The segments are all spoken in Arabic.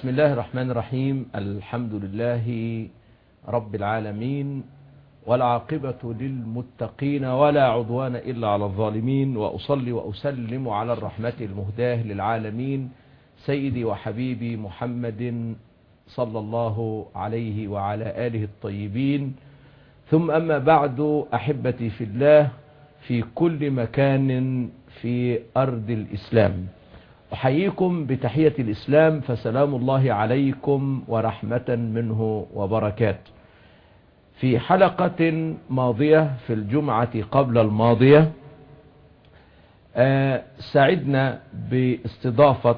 بسم الله الرحمن الرحيم. الحمد لله رب العالمين والعاقبة للمتقين ولا عدوان إلا على الظالمين وأصلي وأسلم على الرحمة المهداة للعالمين سيدي وحبيبي محمد صلى الله عليه وعلى آله الطيبين. ثم أما بعد أحبتي في الله في كل مكان في أرض الإسلام. أحييكم بتحية الإسلام فسلام الله عليكم ورحمة منه وبركاته. في حلقة ماضية في الجمعة قبل الماضية سعدنا باستضافة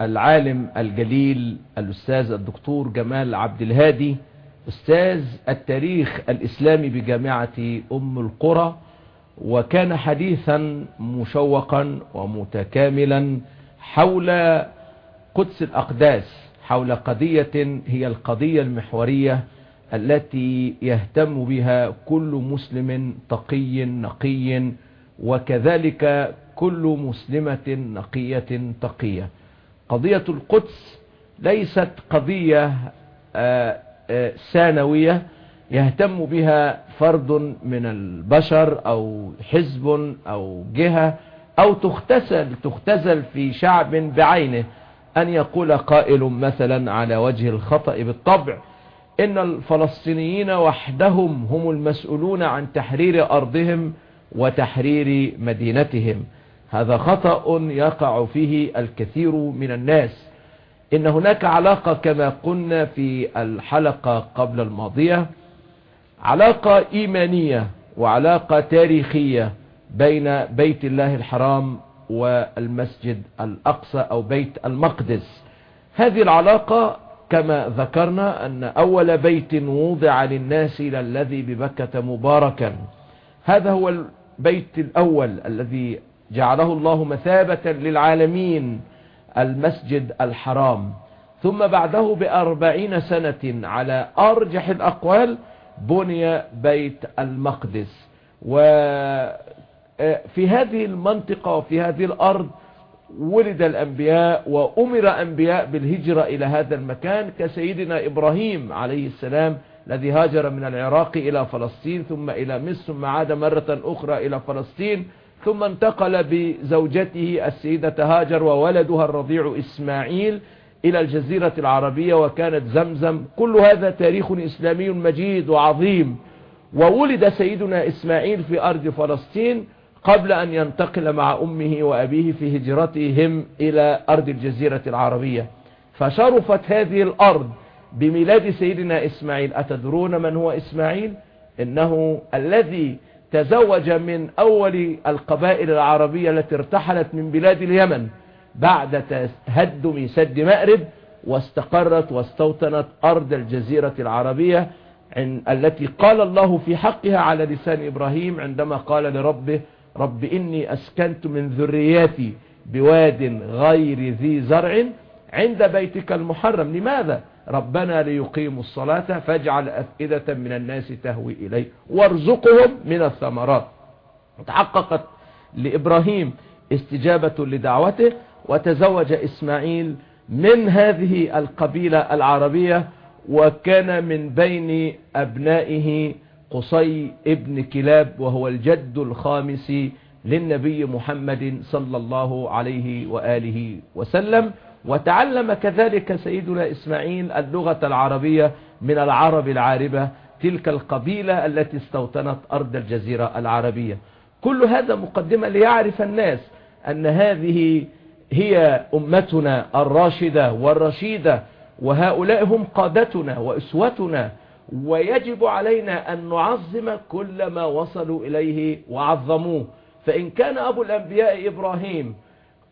العالم الجليل الأستاذ الدكتور جمال عبد الهادي أستاذ التاريخ الإسلامي بجامعة أم القرى وكان حديثا مشوقا ومتكاملا حول قدس الأقداس حول قضية هي القضية المحورية التي يهتم بها كل مسلم تقي نقي وكذلك كل مسلمة نقية تقية. قضية القدس ليست قضية ثانوية يهتم بها فرد من البشر أو حزب أو جهة أو تختزل تختزل في شعب بعينه. أن يقول قائل مثلا على وجه الخطأ بالطبع إن الفلسطينيين وحدهم هم المسؤولون عن تحرير أرضهم وتحرير مدينتهم. هذا خطأ يقع فيه الكثير من الناس. إن هناك علاقة كما قلنا في الحلقة قبل الماضية علاقة إيمانية وعلاقة تاريخية بين بيت الله الحرام والمسجد الأقصى أو بيت المقدس. هذه العلاقة كما ذكرنا أن أول بيت وضع للناس للذي ببكة مباركا. هذا هو البيت الأول الذي جعله الله مثابة للعالمين المسجد الحرام. ثم بعده بأربعين سنة على أرجح الأقوال بني بيت المقدس. وفي هذه المنطقة وفي هذه الأرض ولد الأنبياء وأمر أنبياء بالهجرة إلى هذا المكان كسيدنا إبراهيم عليه السلام الذي هاجر من العراق إلى فلسطين ثم إلى مصر ثم عاد مرة أخرى إلى فلسطين ثم انتقل بزوجته السيدة هاجر وولدها الرضيع إسماعيل إلى الجزيرة العربية وكانت زمزم. كل هذا تاريخ إسلامي مجيد وعظيم. وولد سيدنا إسماعيل في أرض فلسطين قبل أن ينتقل مع أمه وأبيه في هجرتهم إلى أرض الجزيرة العربية. فشرفت هذه الأرض بميلاد سيدنا إسماعيل. أتدرون من هو إسماعيل؟ إنه الذي تزوج من أول القبائل العربية التي ارتحلت من بلاد اليمن. بعد تهدم سد مأرب واستقرت واستوطنت أرض الجزيرة العربية التي قال الله في حقها على لسان إبراهيم عندما قال لربه رب إني أسكنت من ذرياتي بواد غير ذي زرع عند بيتك المحرم. لماذا؟ ربنا ليقيموا الصلاة فاجعل أفئدة من الناس تهوي إليه وارزقهم من الثمرات. تحققت لإبراهيم استجابة لدعوته وتزوج إسماعيل من هذه القبيلة العربية وكان من بين أبنائه قصي ابن كلاب وهو الجد الخامس للنبي محمد صلى الله عليه وآله وسلم. وتعلم كذلك سيدنا إسماعيل اللغة العربية من العرب العاربة تلك القبيلة التي استوطنت أرض الجزيرة العربية. كل هذا مقدمة ليعرف الناس أن هذه هي أمتنا الراشدة والرشيدة وهؤلاء هم قادتنا وأسوتنا ويجب علينا أن نعظم كل ما وصلوا إليه وعظموه. فإن كان أبو الأنبياء إبراهيم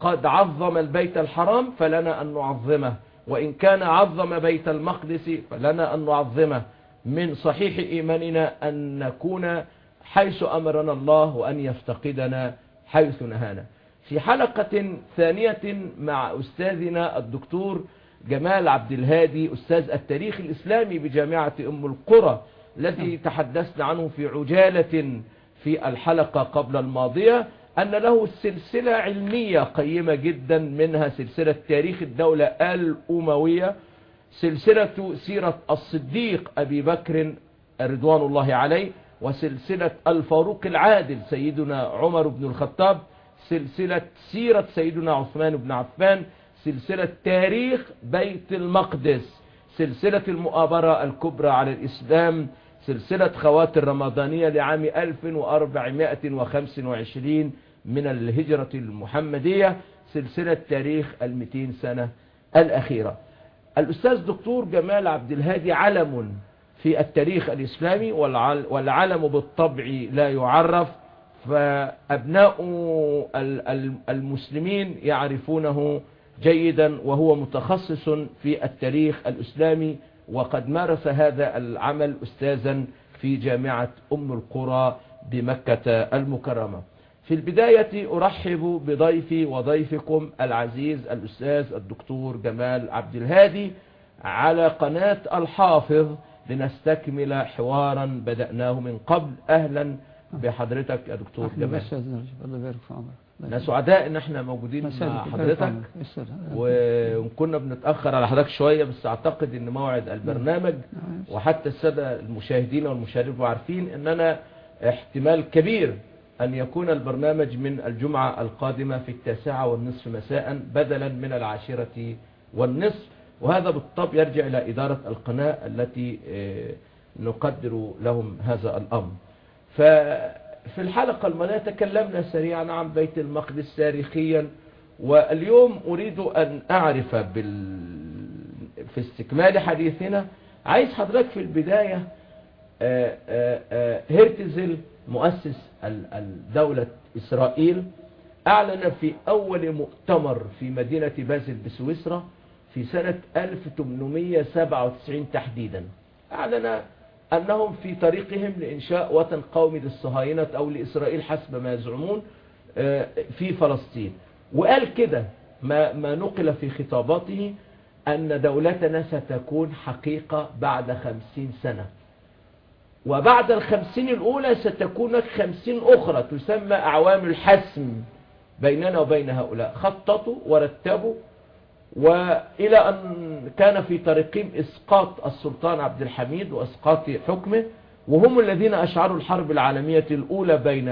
قد عظم البيت الحرام فلنا أن نعظمه. وإن كان عظم بيت المقدس فلنا أن نعظمه. من صحيح إيماننا أن نكون حيث أمرنا الله وأن يفتقدنا حيث نهانا. في حلقة ثانية مع أستاذنا الدكتور جمال عبد الهادي أستاذ التاريخ الإسلامي بجامعة أم القرى الذي تحدثنا عنه في عجالة في الحلقة قبل الماضية أن له سلسلة علمية قيمة جدا منها سلسلة تاريخ الدولة الأموية سلسلة سيرة الصديق أبي بكر رضوان الله عليه وسلسلة الفاروق العادل سيدنا عمر بن الخطاب. سلسلة سيرة سيدنا عثمان بن عفان سلسلة تاريخ بيت المقدس سلسلة المؤامرة الكبرى على الإسلام سلسلة خواتر رمضانية لعام 1425 من الهجرة المحمدية سلسلة تاريخ المتين سنة الأخيرة. الأستاذ دكتور جمال عبد الهادي علم في التاريخ الإسلامي والعلم بالطبع لا يعرف فأبناء المسلمين يعرفونه جيدا وهو متخصص في التاريخ الإسلامي وقد مارس هذا العمل أستاذا في جامعة أم القرى بمكة المكرمة. في البداية أرحب بضيفي وضيفكم العزيز الأستاذ الدكتور جمال عبد الهادي على قناة الحافظ لنستكمل حوارا بدأناه من قبل. أهلا بحضرتك يا دكتور جمال الله يبارك في عمرك. إحنا سعداء إن إحنا موجودين مع حضرتك. وكنا بنتأخر على حضرتك شوية بس أعتقد إن موعد البرنامج نعم. وحتى السادة المشاهدين والمشاهدين عارفين ان أنا احتمال كبير أن يكون البرنامج من الجمعة القادمة في التاسعة والنصف مساء بدلا من العاشرة والنصف. وهذا بالطبع يرجع إلى إدارة القناة التي آه، نقدر لهم هذا الأمر. ففي الحلقة الماضية تكلمنا سريعا عن بيت المقدس تاريخيا واليوم أريد أن أعرف بال... في استكمال حديثنا عايز حضرتك في البداية آه، آه، آه، هرتزل مؤسس الدولة إسرائيل أعلن في أول مؤتمر في مدينة بازل بسويسرا في سنة 1897 تحديدا. أعلن أنهم في طريقهم لإنشاء وطن قومي للصهاينة أو لإسرائيل حسب ما يزعمون آه، في فلسطين. وقال كده ما, ما نقل في خطاباته أن دولتنا ستكون حقيقة بعد خمسين سنة. وبعد الخمسين الأولى ستكون خمسين أخرى تسمى أعوام الحسم بيننا وبين هؤلاء. خططوا ورتبوا وإلى أن كان في طريقهم إسقاط السلطان عبد الحميد وإسقاط حكمه وهم الذين أشعروا الحرب العالمية الأولى بين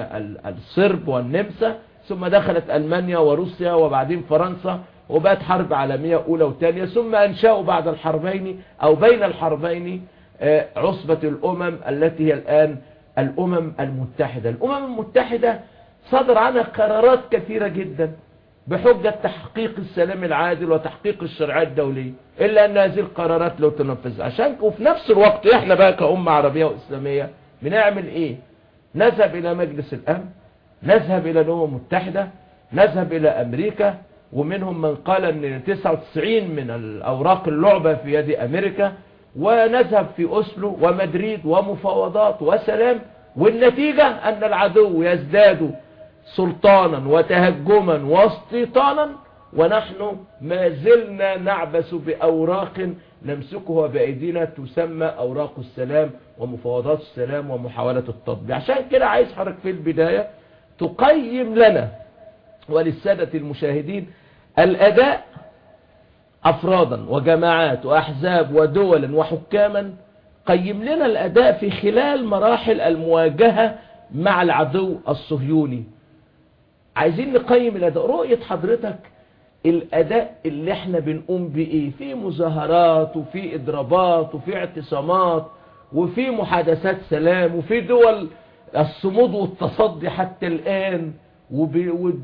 الصرب والنمسا ثم دخلت ألمانيا وروسيا وبعدين فرنسا وبقت حرب عالمية أولى وثانية ثم أنشأوا بعد الحربين أو بين الحربين آه، عصبة الأمم التي هي الآن الأمم المتحدة. الأمم المتحدة صدر عنها قرارات كثيرة جدا. بحجة تحقيق السلام العادل وتحقيق الشرعية الدولية إلا أن هذه القرارات لو تنفذ. عشان وفي نفس الوقت إحنا بقى كأمة عربية وإسلامية بنعمل إيه؟ نذهب إلى مجلس الأمن نذهب إلى الأمم المتحدة نذهب إلى أمريكا ومنهم من قال أن 99 من الأوراق اللعبة في يد أمريكا ونذهب في أسلو ومدريد ومفاوضات وسلام والنتيجة أن العدو يزداد سلطانا وتهجما واستيطانا ونحن ما زلنا نعبس بأوراق نمسكها بأيدينا تسمى أوراق السلام ومفاوضات السلام ومحاولة التطبيع. عشان كده عايز حضرتك في البداية تقيم لنا وللسادة المشاهدين الأداء أفرادا وجماعات وأحزاب ودولا وحكاما. قيم لنا الأداء في خلال مراحل المواجهة مع العدو الصهيوني. عايزين نقيم الأداء. رؤية حضرتك الأداء اللي إحنا بنقوم بإيه في مظاهرات وفي إضرابات وفي اعتصامات وفي محادثات سلام وفي دول الصمود والتصدي حتى الآن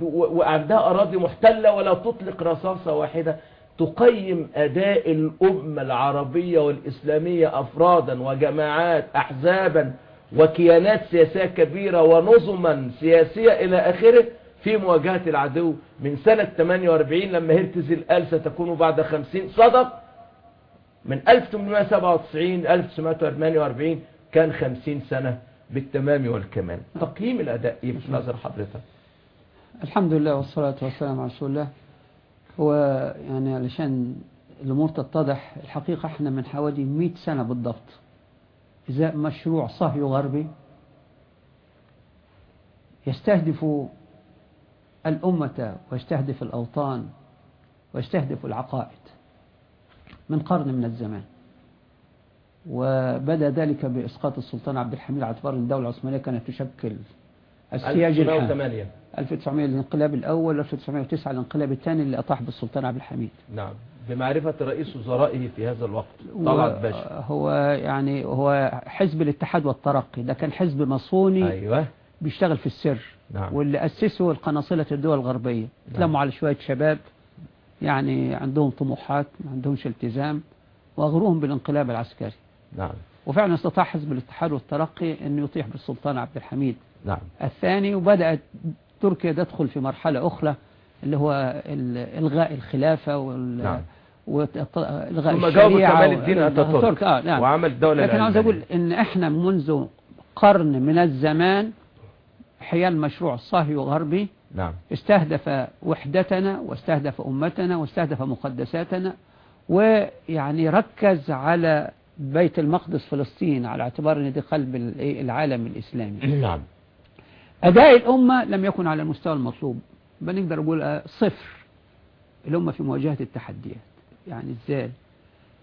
وعندها أراضي محتلة ولا تطلق رصاصة واحدة. تقيم أداء الأمة العربية والإسلامية أفرادا وجماعات أحزابا وكيانات سياسية كبيرة ونظما سياسية إلى آخره. في مواجهة العدو من سنة 48 لما هرتزل قال ستكون بعد 50 صدق. من 1897 1948 كان 50 سنة بالتمام والكمال. تقييم الأداء إيه في نظر حضرتك؟ الحمد لله والصلاة والسلام على رسول الله. هو يعني علشان الأمور تتضح الحقيقة إحنا من حوالي 100 سنة بالضبط. إذا مشروع صهيو غربي يستهدف الأمة ويستهدف الأوطان ويستهدف العقائد من قرن من الزمان. وبدأ ذلك بإسقاط السلطان عبد الحميد أن الدولة العثمانية كانت تشكل السياج الحالي 1908 1900 الانقلاب الأول 1909 الانقلاب الثاني اللي أطاح بالسلطان عبد الحميد. نعم. بمعرفة رئيس وزرائه في هذا الوقت طلعت باشا هو يعني هو حزب الاتحاد والترقي ده كان حزب مصوني. أيوه. بيشتغل في السر. نعم. واللي أسسه القناصلة الدول الغربية. اتلموا على شوية شباب يعني عندهم طموحات ما عندهمش التزام وأغروهم بالانقلاب العسكري. نعم. وفعلا استطاع حزب الاتحاد والترقي أن يطيح بالسلطان عبد الحميد. نعم. الثاني وبدأت تركيا تدخل في مرحلة أخرى اللي هو إلغاء الخلافة وال نعم. وإلغاء ثم كمال الدين أتاتورك آه نعم. وعمل الدولة لكن عاوز. أقول إن إحنا منذ قرن من الزمان حيال مشروع صهيوني غربي نعم. استهدف وحدتنا واستهدف أمتنا واستهدف مقدساتنا ويعني ركز على بيت المقدس فلسطين على اعتبار إن دي قلب ال- العالم الإسلامي. نعم. أداء الأمة لم يكن على المستوى المطلوب بنقدر نقول آه، صفر. الأمة في مواجهة التحديات. يعني إزاي؟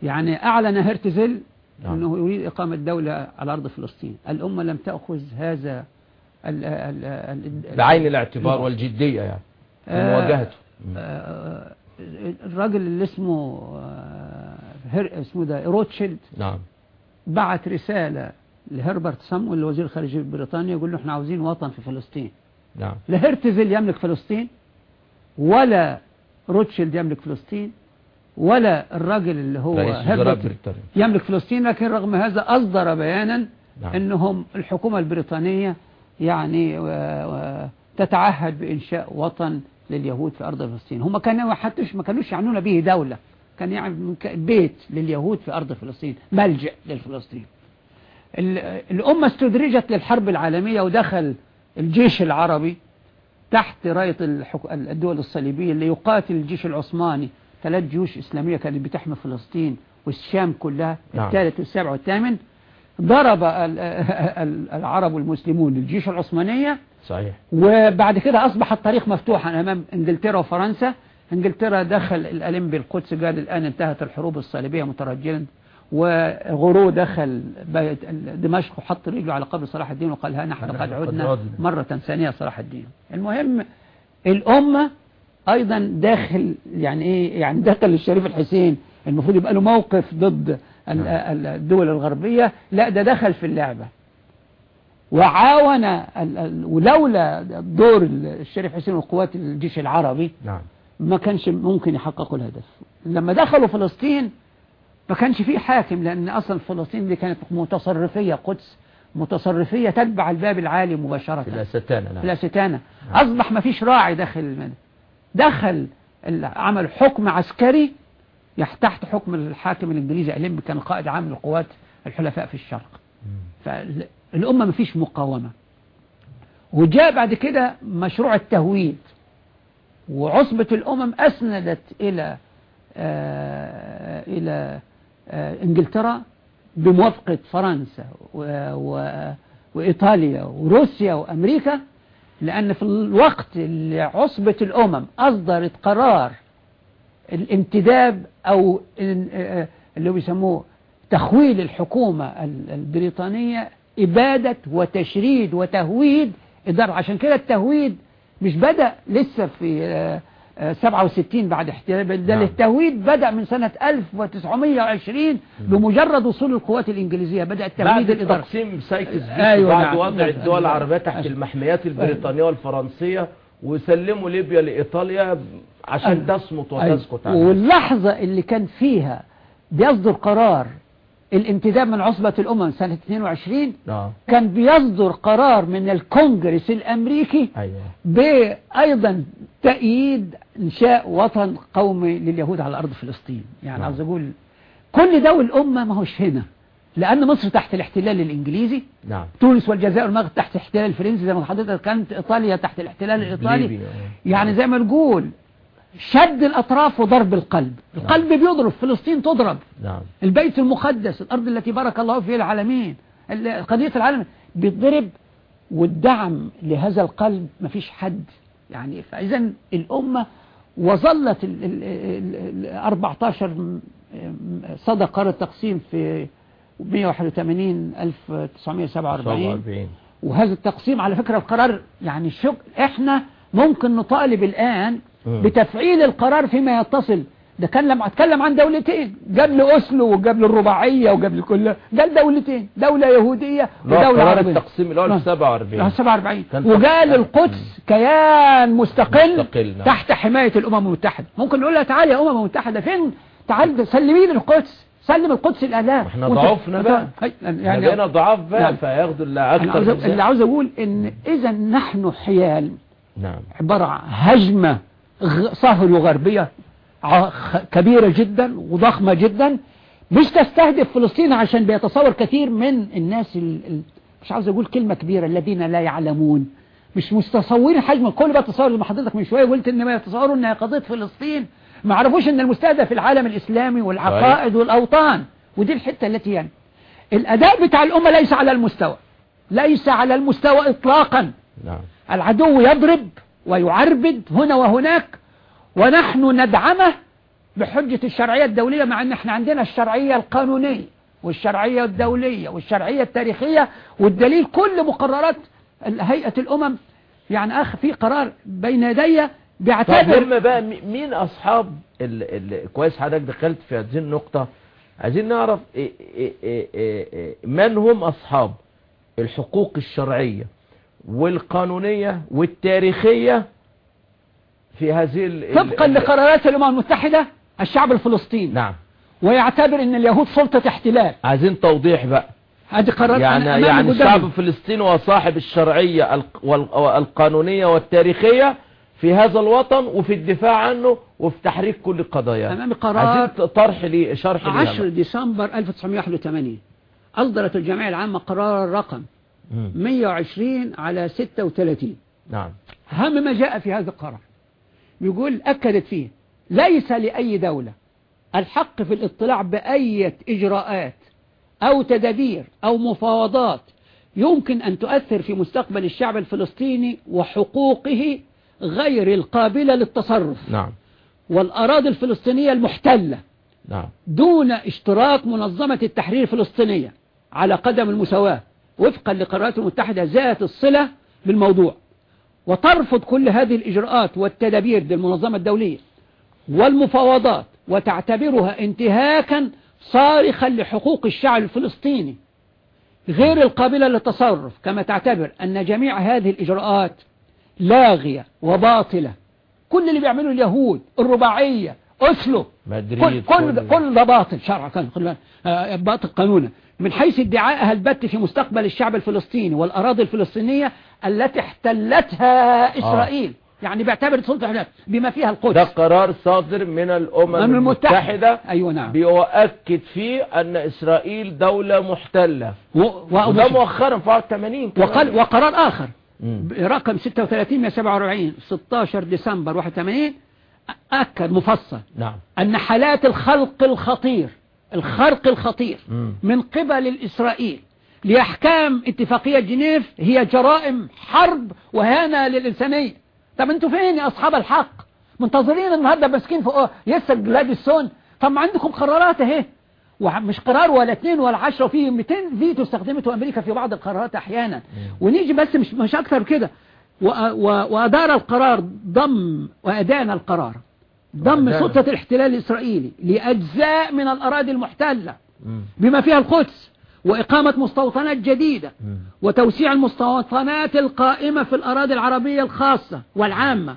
يعني أعلن هرتزل نعم. أنه يريد إقامة دولة على أرض فلسطين. الأمة لم تأخذ هذا ال ال ال بعين الاعتبار والجدية يعني في آه، مواجهته آه، الراجل اللي اسمه آه، هر اسمه ده روتشيلد نعم. بعت رسالة لهربرت سامويل وزير الخارجية بريطانيا يقول له إحنا عاوزين وطن في فلسطين. نعم. لا هرتزل يملك فلسطين ولا روتشيلد يملك فلسطين ولا الراجل اللي هو هربرت يملك فلسطين لكن رغم هذا أصدر بيانا نعم. أنهم الحكومة البريطانية يعني تتعهد بإنشاء وطن لليهود في أرض فلسطين. هم كانوا حتى ما كانوش يعنون به دولة. كان يعني بيت لليهود في أرض فلسطين ملجأ للفلسطين. ال- الأمة استدرجت للحرب العالمية ودخل الجيش العربي تحت راية الدول الصليبية اللي يقاتل الجيش العثماني. ثلاث جيوش إسلامية كانت بتحمي فلسطين والشام كلها. نعم. الثالث والسابع والثامن ضرب ال- ال- العرب والمسلمون الجيش العثمانية. صحيح. وبعد كده أصبح الطريق مفتوحا أمام إنجلترا وفرنسا. إنجلترا دخل الألم بالقدس قال الآن انتهت الحروب الصليبية مترجلا. وغرو دخل دمشق وحط رجله على قبر صلاح الدين وقال ها نحن قد عدنا. مرة ثانية صلاح الدين. المهم الأمة أيضا داخل يعني إيه يعني دخل الشريف الحسين. المفروض يبقى له موقف ضد الدول الغربية لا ده دخل في اللعبة. وعاون ولولا دور الشريف حسين وقوات الجيش العربي نعم. ما كانش ممكن يحققوا الهدف. لما دخلوا فلسطين ما كانش فيه حاكم لأن أصلا فلسطين دي كانت متصرفية قدس متصرفية تتبع الباب العالي مباشرة. في الأستانة نعم. في الأستانة. أصبح ما فيش راعي داخل دخل عمل حكم عسكري تحت حكم الحاكم الإنجليزي أليمبي كان قائد عام للقوات الحلفاء في الشرق. فالأمة ما فيش مقاومة. وجاء بعد كده مشروع التهويد. وعصبة الأمم أسندت إلى آه إلى آه إنجلترا بموافقة فرنسا و و وإيطاليا وروسيا وأمريكا لأن في الوقت اللي عصبة الأمم أصدرت قرار الانتداب أو ال- آه، اللي بيسموه تخويل الحكومة ال- البريطانية إبادة وتشريد وتهويد إدارة عشان كده التهويد مش بدأ لسه في آه، آه، 67 بعد احتلال ده نعم. التهويد بدأ من سنة 1920 بمجرد وصول القوات الإنجليزية بدأ بعد التهويد الإدارة تقسيم سايكس بيكو أيوة بعد نعم. وضع نعم. الدول العربية تحت أيوة. المحميات البريطانية والفرنسية وسلموا ليبيا لإيطاليا عشان تصمت وتسكت عنها. واللحظة اللي كان فيها بيصدر قرار الانتداب من عصبة الأمم سنة 22 آه كان بيصدر قرار من الكونجرس الأمريكي أيوه. بأيضا تأييد إنشاء وطن قومي لليهود على أرض فلسطين. يعني نعم. عاوز أقول كل ده والأمة ما هوش هنا لأن مصر تحت الاحتلال الإنجليزي نعم. تونس والجزائر والمغرب تحت الاحتلال الفرنسي زي ما حضرتك كانت إيطاليا تحت الاحتلال الإيطالي. آه. يعني زي ما نقول شد الأطراف وضرب القلب. القلب بيضرب فلسطين تضرب. نعم. البيت المقدس الأرض التي بارك الله فيها العالمين ال- قضية العالم بيتضرب والدعم لهذا القلب مفيش حد. يعني فإذا الأمة وظلت ال ال ال ال 14 م- م- صدى قرار التقسيم في 181 1947 47 وهذا التقسيم على فكرة القرار يعني شك إحنا ممكن نطالب الآن. بتفعيل القرار فيما يتصل ده كان لما أتكلم عن دولتين قبل أسلو وقبل الرباعية وقبل كل قال دولتين دولة يهودية لا ودولة قرار عربية التقسيم الأول نعم. في 47 آه، 47 كان وقال تقسيم. القدس كيان مستقل, مستقل، نعم. تحت حماية الأمم المتحدة ممكن نقول لها تعالي يا أمم المتحدة فين تعال سلمي لي القدس سلم القدس الآلام إحنا ضعفنا بقى. يعني بقينا ضعاف بقى نعم. فياخدوا اللي أكتر اللي. عاوز أقول إن إذا نحن حيال نعم عبارة عن هجمة غ- صهر خ- كبيرة جدا وضخمة جدا. مش تستهدف فلسطين عشان بيتصور كثير من الناس ال... مش عاوز أقول كلمة كبيرة الذين لا يعلمون. مش متصورين حجم الكل بقى تصور زي ما حضرتك من شوية قلت إن ما يتصوروا إنها قضية فلسطين. ما عرفوش إن المستهدف العالم الإسلامي والعقائد والأوطان. ودي الحتة التي يعني الأداء بتاع الأمة ليس على المستوى ليس على المستوى إطلاقا. نعم. العدو يضرب ويعربد هنا وهناك ونحن ندعمه بحجة الشرعية الدولية مع إن إحنا عندنا الشرعية القانونية والشرعية الدولية والشرعية التاريخية والدليل كل مقررات هيئة الأمم. يعني أخ في قرار بين يدي طب بيعتبر هم بقى مي- مين أصحاب ال... ال... كويس حضرتك دخلت في هذه النقطة عايزين نعرف من هم أصحاب الحقوق الشرعية؟ والقانونية والتاريخية في هذه طبقا لقرارات الأمم المتحدة الشعب الفلسطيني. نعم. ويعتبر إن اليهود سلطة احتلال. عايزين توضيح بقى. هذه قرارات يعني أنا يعني. الشعب الفلسطيني هو صاحب الشرعية الق- وال- القانونية والتاريخية في هذا الوطن وفي الدفاع عنه وفي تحريك كل قضاياه. أمامي قرار عايزين طرح لي شرح لي 10 ديسمبر 1981 أصدرت الجمعية العامة قرار رقم 120 على 36 نعم. أهم ما جاء في هذا القرار. بيقول أكدت فيه ليس لأي دولة الحق في الاطلاع بأي إجراءات أو تدابير أو مفاوضات يمكن أن تؤثر في مستقبل الشعب الفلسطيني وحقوقه غير القابلة للتصرف. نعم. والأراضي الفلسطينية المحتلة نعم. دون اشتراك منظمة التحرير الفلسطينية على قدم المساواة. وفقا لقرارات المتحدة ذات الصلة بالموضوع. وترفض كل هذه الإجراءات والتدابير للمنظمة الدولية والمفاوضات وتعتبرها انتهاكا صارخا لحقوق الشعب الفلسطيني غير القابلة للتصرف. كما تعتبر أن جميع هذه الإجراءات لاغية وباطلة. كل اللي بيعمله اليهود الرباعية أسلو كل مدريد كل كل ده باطل شرعا آه، باطل قانونا. من حيث ادعائها البت في مستقبل الشعب الفلسطيني والأراضي الفلسطينية التي احتلتها إسرائيل. يعني بيعتبر سلطة احتلال بما فيها ده القدس قرار صادر من الأمم الأمم المتحدة. أيوة نعم. بيؤكد فيه أن إسرائيل دولة محتلة. و... و... وده مؤخرا في 81 كمان. وقال وقرار آخر. مم. رقم 36 147 16 ديسمبر 81 أكد مفصل نعم. أن حالات الخلق الخطير الخرق الخطير. من قبل الإسرائيل لأحكام اتفاقية جنيف هي جرائم حرب وهانة للإنسانية. طب أنتوا فين يا أصحاب الحق؟ منتظرين النهاردة ماسكين فوق يسر جلادستون طب ما عندكم قرارات اهي. ومش قرار ولا اثنين ولا عشرة وفي 200 فيتو استخدمته أمريكا في بعض القرارات أحيانا. ونيجي بس مش مش أكثر كده. وأدار القرار ضم وأدان القرار. ضم. سلطة الاحتلال الإسرائيلي لأجزاء من الأراضي المحتلة. بما فيها القدس وإقامة مستوطنات جديدة. وتوسيع المستوطنات القائمة في الأراضي العربية الخاصة والعامة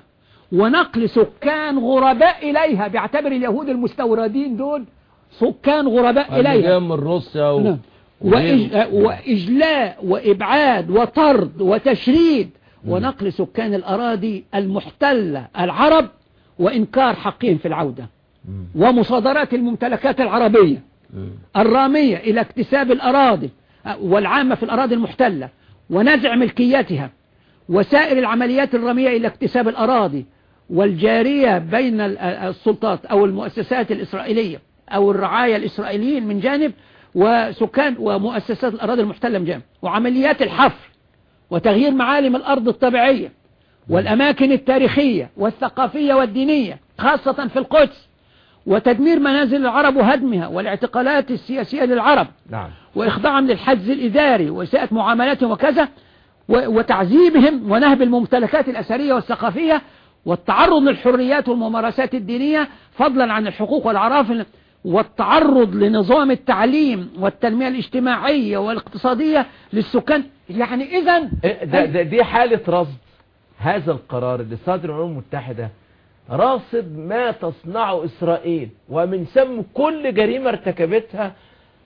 ونقل سكان غرباء إليها بيعتبر اليهود المستوردين دول سكان غرباء إليها من روسيا و... نعم. وإج... وإجلاء وإبعاد وطرد وتشريد ونقل سكان الأراضي المحتلة العرب وإنكار حقهم في العودة. ومصادرات الممتلكات العربية. الرامية إلى اكتساب الأراضي والعامة في الأراضي المحتلة ونزع ملكيتها وسائر العمليات الرامية إلى اكتساب الأراضي والجارية بين ال- السلطات أو المؤسسات الإسرائيلية أو الرعاية الإسرائيليين من جانب وسكان ومؤسسات الأراضي المحتلة من جانب وعمليات الحفر وتغيير معالم الأرض الطبيعية والأماكن التاريخية والثقافية والدينية خاصة في القدس وتدمير منازل العرب وهدمها والاعتقالات السياسية للعرب نعم. وإخضاعهم للحجز الإداري وإساءة معاملاتهم وكذا وتعذيبهم ونهب الممتلكات الأثرية والثقافية والتعرض للحريات والممارسات الدينية فضلا عن الحقوق والعراف والتعرض لنظام التعليم والتنمية الاجتماعية والاقتصادية للسكان. يعني إذا إيه دي حالة رصد. هذا القرار اللي صادر الأمم المتحدة راصد ما تصنعه إسرائيل ومن ثم كل جريمة ارتكبتها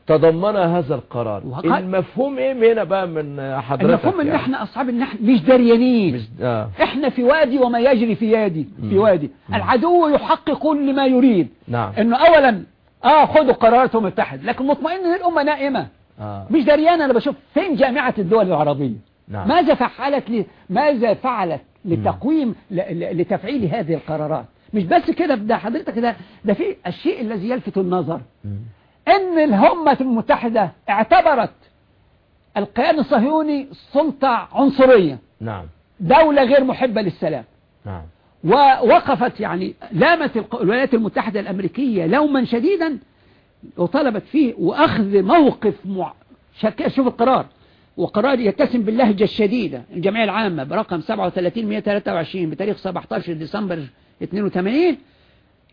تضمنها هذا القرار. وقد- المفهوم إيه؟ هنا بقى من حضرتك المفهوم إن يعني؟ إحنا أصحاب إن إحنا مش دريانين مش آه. إحنا في وادي وما يجري في يادي في وادي. العدو يحقق كل ما يريد. نعم. إنه اولا آه خدوا قرارات متحد لكن مطمئن إن الأمة نائمة. آه. مش دريان أنا بشوف فين جامعة الدول العربية؟ نعم. ماذا فعلت ل... ماذا فعلت لتقويم. لتفعيل هذه القرارات؟ مش بس كده ده حضرتك ده ده في الشيء الذي يلفت النظر. إن الأمة المتحدة اعتبرت الكيان الصهيوني سلطة عنصرية. نعم. دولة غير محبة للسلام. نعم. ووقفت يعني لامت الولايات المتحدة الأمريكية لوما شديدا وطلبت فيه وأخذ موقف مع... شوف القرار. وقرار يتسم باللهجة الشديدة الجمعية العامة برقم 37123 بتاريخ 17 ديسمبر 82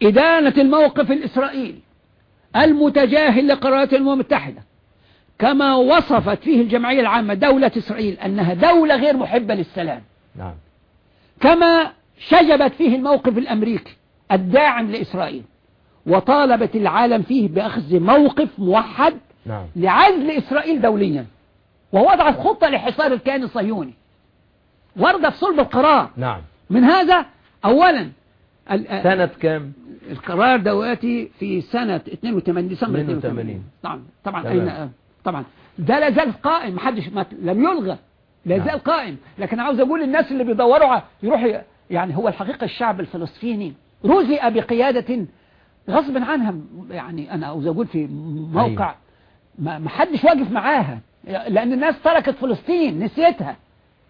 إدانة الموقف الإسرائيلي المتجاهل لقرارات الأمم المتحدة. كما وصفت فيه الجمعية العامة دولة إسرائيل أنها دولة غير محبة للسلام. نعم. كما شجبت فيه الموقف الأمريكي الداعم لإسرائيل وطالبت العالم فيه بأخذ موقف موحد نعم. لعزل إسرائيل دوليا. ووضعت خطة لحصار الكيان الصهيوني. ورد في صلب القرار. نعم. من هذا أولا سنة كام؟ القرار دواتي في سنة 82 ديسمبر 82. 82 طبعا. طبعا. أين؟ طبعا. ده لا زال قائم محدش ما لم يلغى. لا نعم. قائم. لكن عاوز أقول للناس اللي بيدوروا ع- يروحوا ي- يعني هو الحقيقة الشعب الفلسطيني. رزق بقيادة غصب عنها يعني أنا عاوز أقول في موقع أيوة. ما ما حدش واقف معاها. لأن الناس تركت فلسطين نسيتها.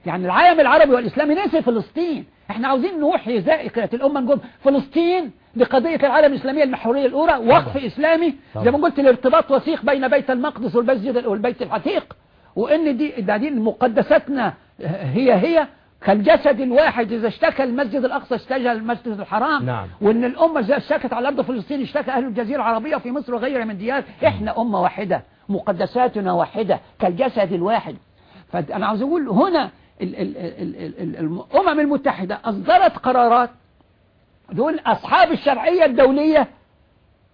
يعني العالم العربي والاسلامي نسي فلسطين. إحنا عاوزين نوحي ذائقة الأمة نقول فلسطين دي قضية العالم الإسلامية المحورية الأولى وقف إسلامي. طبعا. زي ما قلت الارتباط وثيق بين بيت المقدس والمسجد والبيت العتيق. وإن دي ده دي مقدساتنا هي هي كالجسد الواحد إذا اشتكى المسجد الأقصى اشتكى المسجد الحرام. نعم. وإن الأمة إذا اشتكت على أرض فلسطين اشتكى أهل الجزيرة العربية في مصر وغيرها من ديار. إحنا أمة واحدة. مقدساتنا واحدة كالجسد الواحد. فانا عاوز أقول هنا ال- ال- ال- ال- ال- الأمم المتحدة أصدرت قرارات. دول أصحاب الشرعية الدولية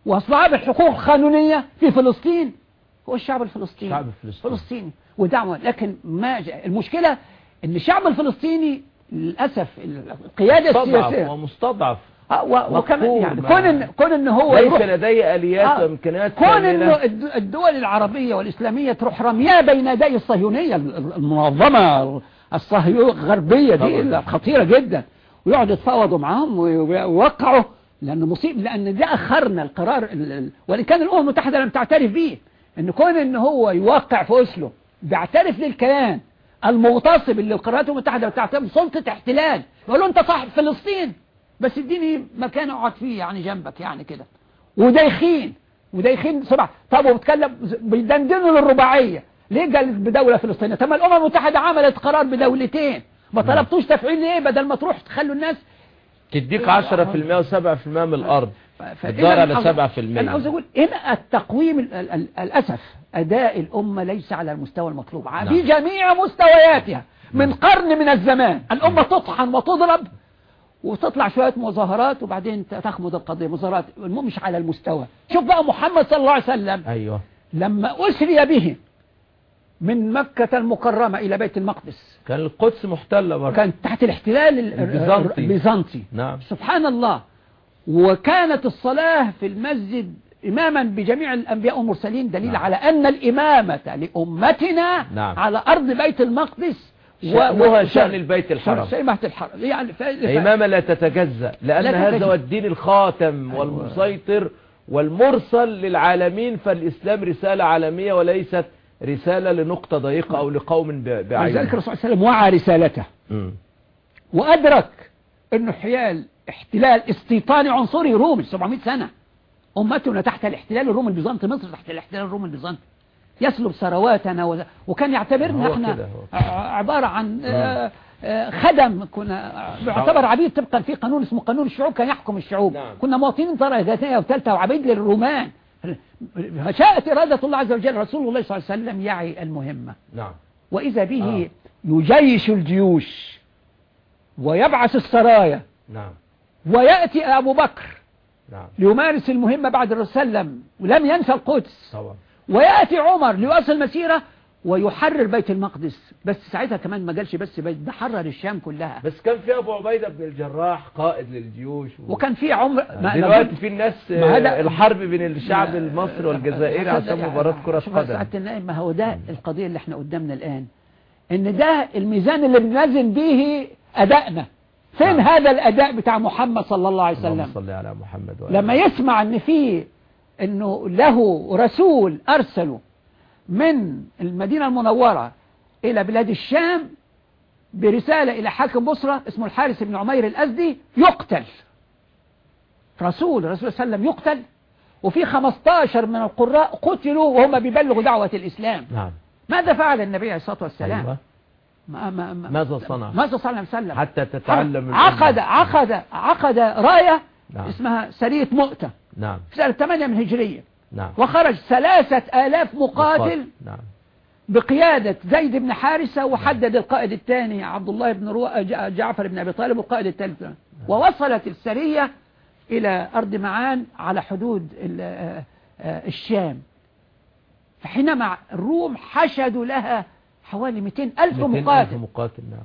وأصحاب الحقوق القانونية في فلسطين. هو الشعب الفلسطيني. الشعب الفلسطيني. فلسطيني. ودعوة. لكن ما المشكلة إن الشعب الفلسطيني للأسف القيادة مستضعف السياسية ومستضعف وكمان مقهور يعني كون ان كون ان هو ليس لدي آليات آه، وإمكانيات كون. الد- الدول العربية والإسلامية تروح رمياه بين يدي الصهيونية ال- ال- المنظمة الصهيونية الغربية دي. خطيرة جدا. ويقعدوا يتفاوضوا معاهم وي- ويوقعوا لأن مصيب لأن ده أخرنا القرار ال- ال- وإن كان الأمم المتحدة لم تعترف به إن كون إن هو يوقع في أسلو بيعترف للكيان المغتصب اللي القرارات المتحدة بتعتبر سلطة احتلال. يقول له أنت صاحب فلسطين. بس اديني مكان اقعد فيه يعني جنبك يعني كده. ودايخين ودايخين سبعة طب وبتكلم بيدندنوا للرباعية. ليه قال بدولة فلسطينية؟ طب ما الأمم المتحدة عملت قرار بدولتين. ما نعم. طلبتوش تفعيل ليه؟ بدل ما تروح تخلوا الناس تديك 10% و7% من الأرض. الدار على عاوز- 7% أنا عاوز أقول هنا التقويم ال- ال- ال- الأسف أداء الأمة ليس على المستوى المطلوب. نعم. في جميع مستوياتها. من قرن من الزمان. الأمة تطحن وتضرب. وتطلع شوية مظاهرات وبعدين تخمد القضية. مظاهرات المهم مش على المستوى. شوف بقى محمد صلى الله عليه وسلم. أيوه. لما أسري به من مكة المكرمة إلى بيت المقدس. كان القدس محتلة برضه. كان تحت الاحتلال ال- البيزنطي. البيزنطي. نعم. سبحان الله. وكانت الصلاة في المسجد إماما بجميع الأنبياء والمرسلين دليل نعم. على أن الإمامة لأمتنا نعم. على أرض بيت المقدس شأنها شأن البيت الحرام. البيت الحرام يعني. إمامة لا تتجزأ لأن لا هذا. هو الدين الخاتم أيوة. والمسيطر والمرسل للعالمين فالإسلام رسالة عالمية وليست رسالة لنقطة ضيقة أو لقوم ب- ولذلك بعينه الرسول صلى الله عليه وسلم وعى رسالته. وأدرك أنه حيال احتلال استيطاني عنصري رومي 700 سنة أمتنا تحت الاحتلال الرومي البيزنطي مصر تحت الاحتلال الرومي البيزنطي يسلب ثرواتنا. وكان يعتبرنا إحنا عبارة عن آه، آه، خدم كنا يعتبر عبيد طبقا في قانون اسمه قانون الشعوب كان يحكم الشعوب. نعم. كنا مواطنين درجة ثانية وثالثة وعبيد للرومان. شاءت إرادة الله عز وجل رسول الله صلى الله عليه وسلم يعي المهمة. نعم. وإذا به يجيش الجيوش ويبعث السرايا. نعم. ويأتي أبو بكر نعم. ليمارس المهمة بعد الرسول صلى الله عليه وسلم. ولم ينسى القدس. طبعا. ويأتي عمر ليواصل المسيرة ويحرر بيت المقدس. بس ساعتها كمان ما قالش بس بيت ده حرر الشام كلها. بس كان في أبو عبيدة بن الجراح قائد للجيوش و... وكان في عمر ما- دلوقتي في الناس هذا- الحرب بين الشعب المصري والجزائري عشان شوف يا قدم. ما هو ده القضية اللي إحنا قدامنا الآن. إن ده الميزان اللي بنوزن به أدائنا. فين نعم. هذا الأداء بتاع محمد صلى الله عليه وسلم؟ صل على محمد وعلى لما يسمع إن في إنه له رسول أرسله من المدينة المنورة إلى بلاد الشام برسالة إلى حاكم بصرة اسمه الحارث بن عمير الأزدي يقتل. رسول الرسول صلى الله عليه وسلم يقتل. وفي 15 من القراء قتلوا وهم بيبلغوا دعوة الإسلام. نعم. ماذا فعل النبي عليه الصلاة والسلام؟ أيوة. ما ما ما ماذا صنع؟ ماذا صلى الله عليه وسلم؟ حتى تتعلم عقد. عقد عقد رأية نعم. اسمها سرية مؤتة. نعم. في سنة 8 من هجرية. نعم. وخرج ثلاثة آلاف مقاتل نعم. بقيادة زيد بن حارثة وحدد القائد الثاني عبد الله بن رو... جع- جعفر بن أبي طالب والقائد الثالث. ووصلت السرية إلى أرض معان على حدود آه، الشام. فحينما الروم حشدوا لها حوالي 200 ألف 200 ألف مقاتل. مقاتل نعم.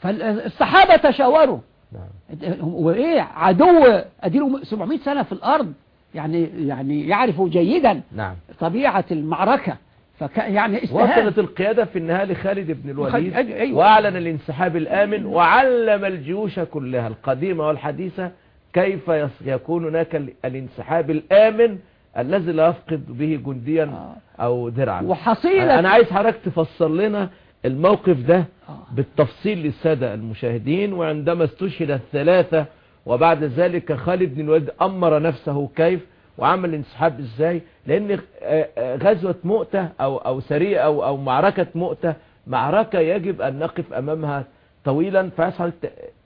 فالصحابة تشاوروا. نعم. وإيه عدو اديله 700 سنة في الأرض يعني يعني يعرف جيدا نعم. طبيعة المعركة فك يعني استهان. وصلت القيادة في النهاية لخالد بن الوليد خالد- أيوة. وأعلن الانسحاب الآمن وعلم الجيوش كلها القديمة والحديثة كيف يكون هناك ال- الانسحاب الآمن الذي لا يفقد به جنديا أو درعا. وحصيلة أنا عايز حضرتك تفسر لنا الموقف ده آه. بالتفصيل للسادة المشاهدين وعندما استشهد الثلاثة وبعد ذلك خالد بن الوليد أمر نفسه كيف وعمل الانسحاب إزاي لأن آه، آه، غزوة مؤتة أو أو سرية أو أو معركة مؤتة معركة يجب أن نقف أمامها طويلا فيسهل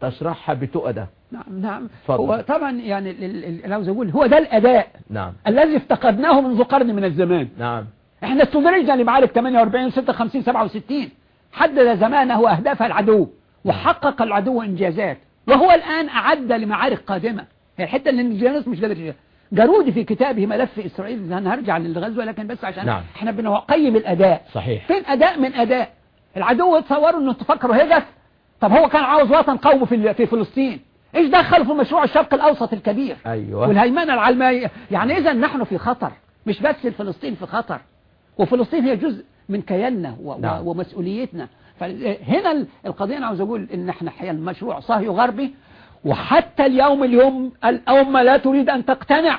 تشرحها بتؤدة. نعم نعم. اتفضل. هو طبعا يعني عاوز أقول هو ده الأداء نعم. الذي افتقدناه منذ قرن من الزمان. نعم. إحنا استدرجنا لمعارك 48 56 67 حدد زمانه واهداف العدو وحقق العدو إنجازات. وهو الآن أعد لمعارك قادمة. هي الحتة اللي الناس مش قادر جارودي في كتابه ملف إسرائيل أنا هرجع للغزوة لكن بس عشان نعم. إحنا بنقيم الأداء. صحيح. فين أداء من أداء؟ العدو تصوروا إنه تفكروا هدف طب هو كان عاوز وطن قومي في في فلسطين. إيش دخل في مشروع الشرق الأوسط الكبير؟ أيوه. والهيمنة العلمانية يعني إذا نحن في خطر. مش بس الفلسطين في خطر. وفلسطين هي جزء من كياننا نعم. ومسؤوليتنا فهنا ال- القضية أنا عاوز أقول إن إحنا حيا المشروع صهيو غربي وحتى اليوم اليوم الأمة لا تريد أن تقتنع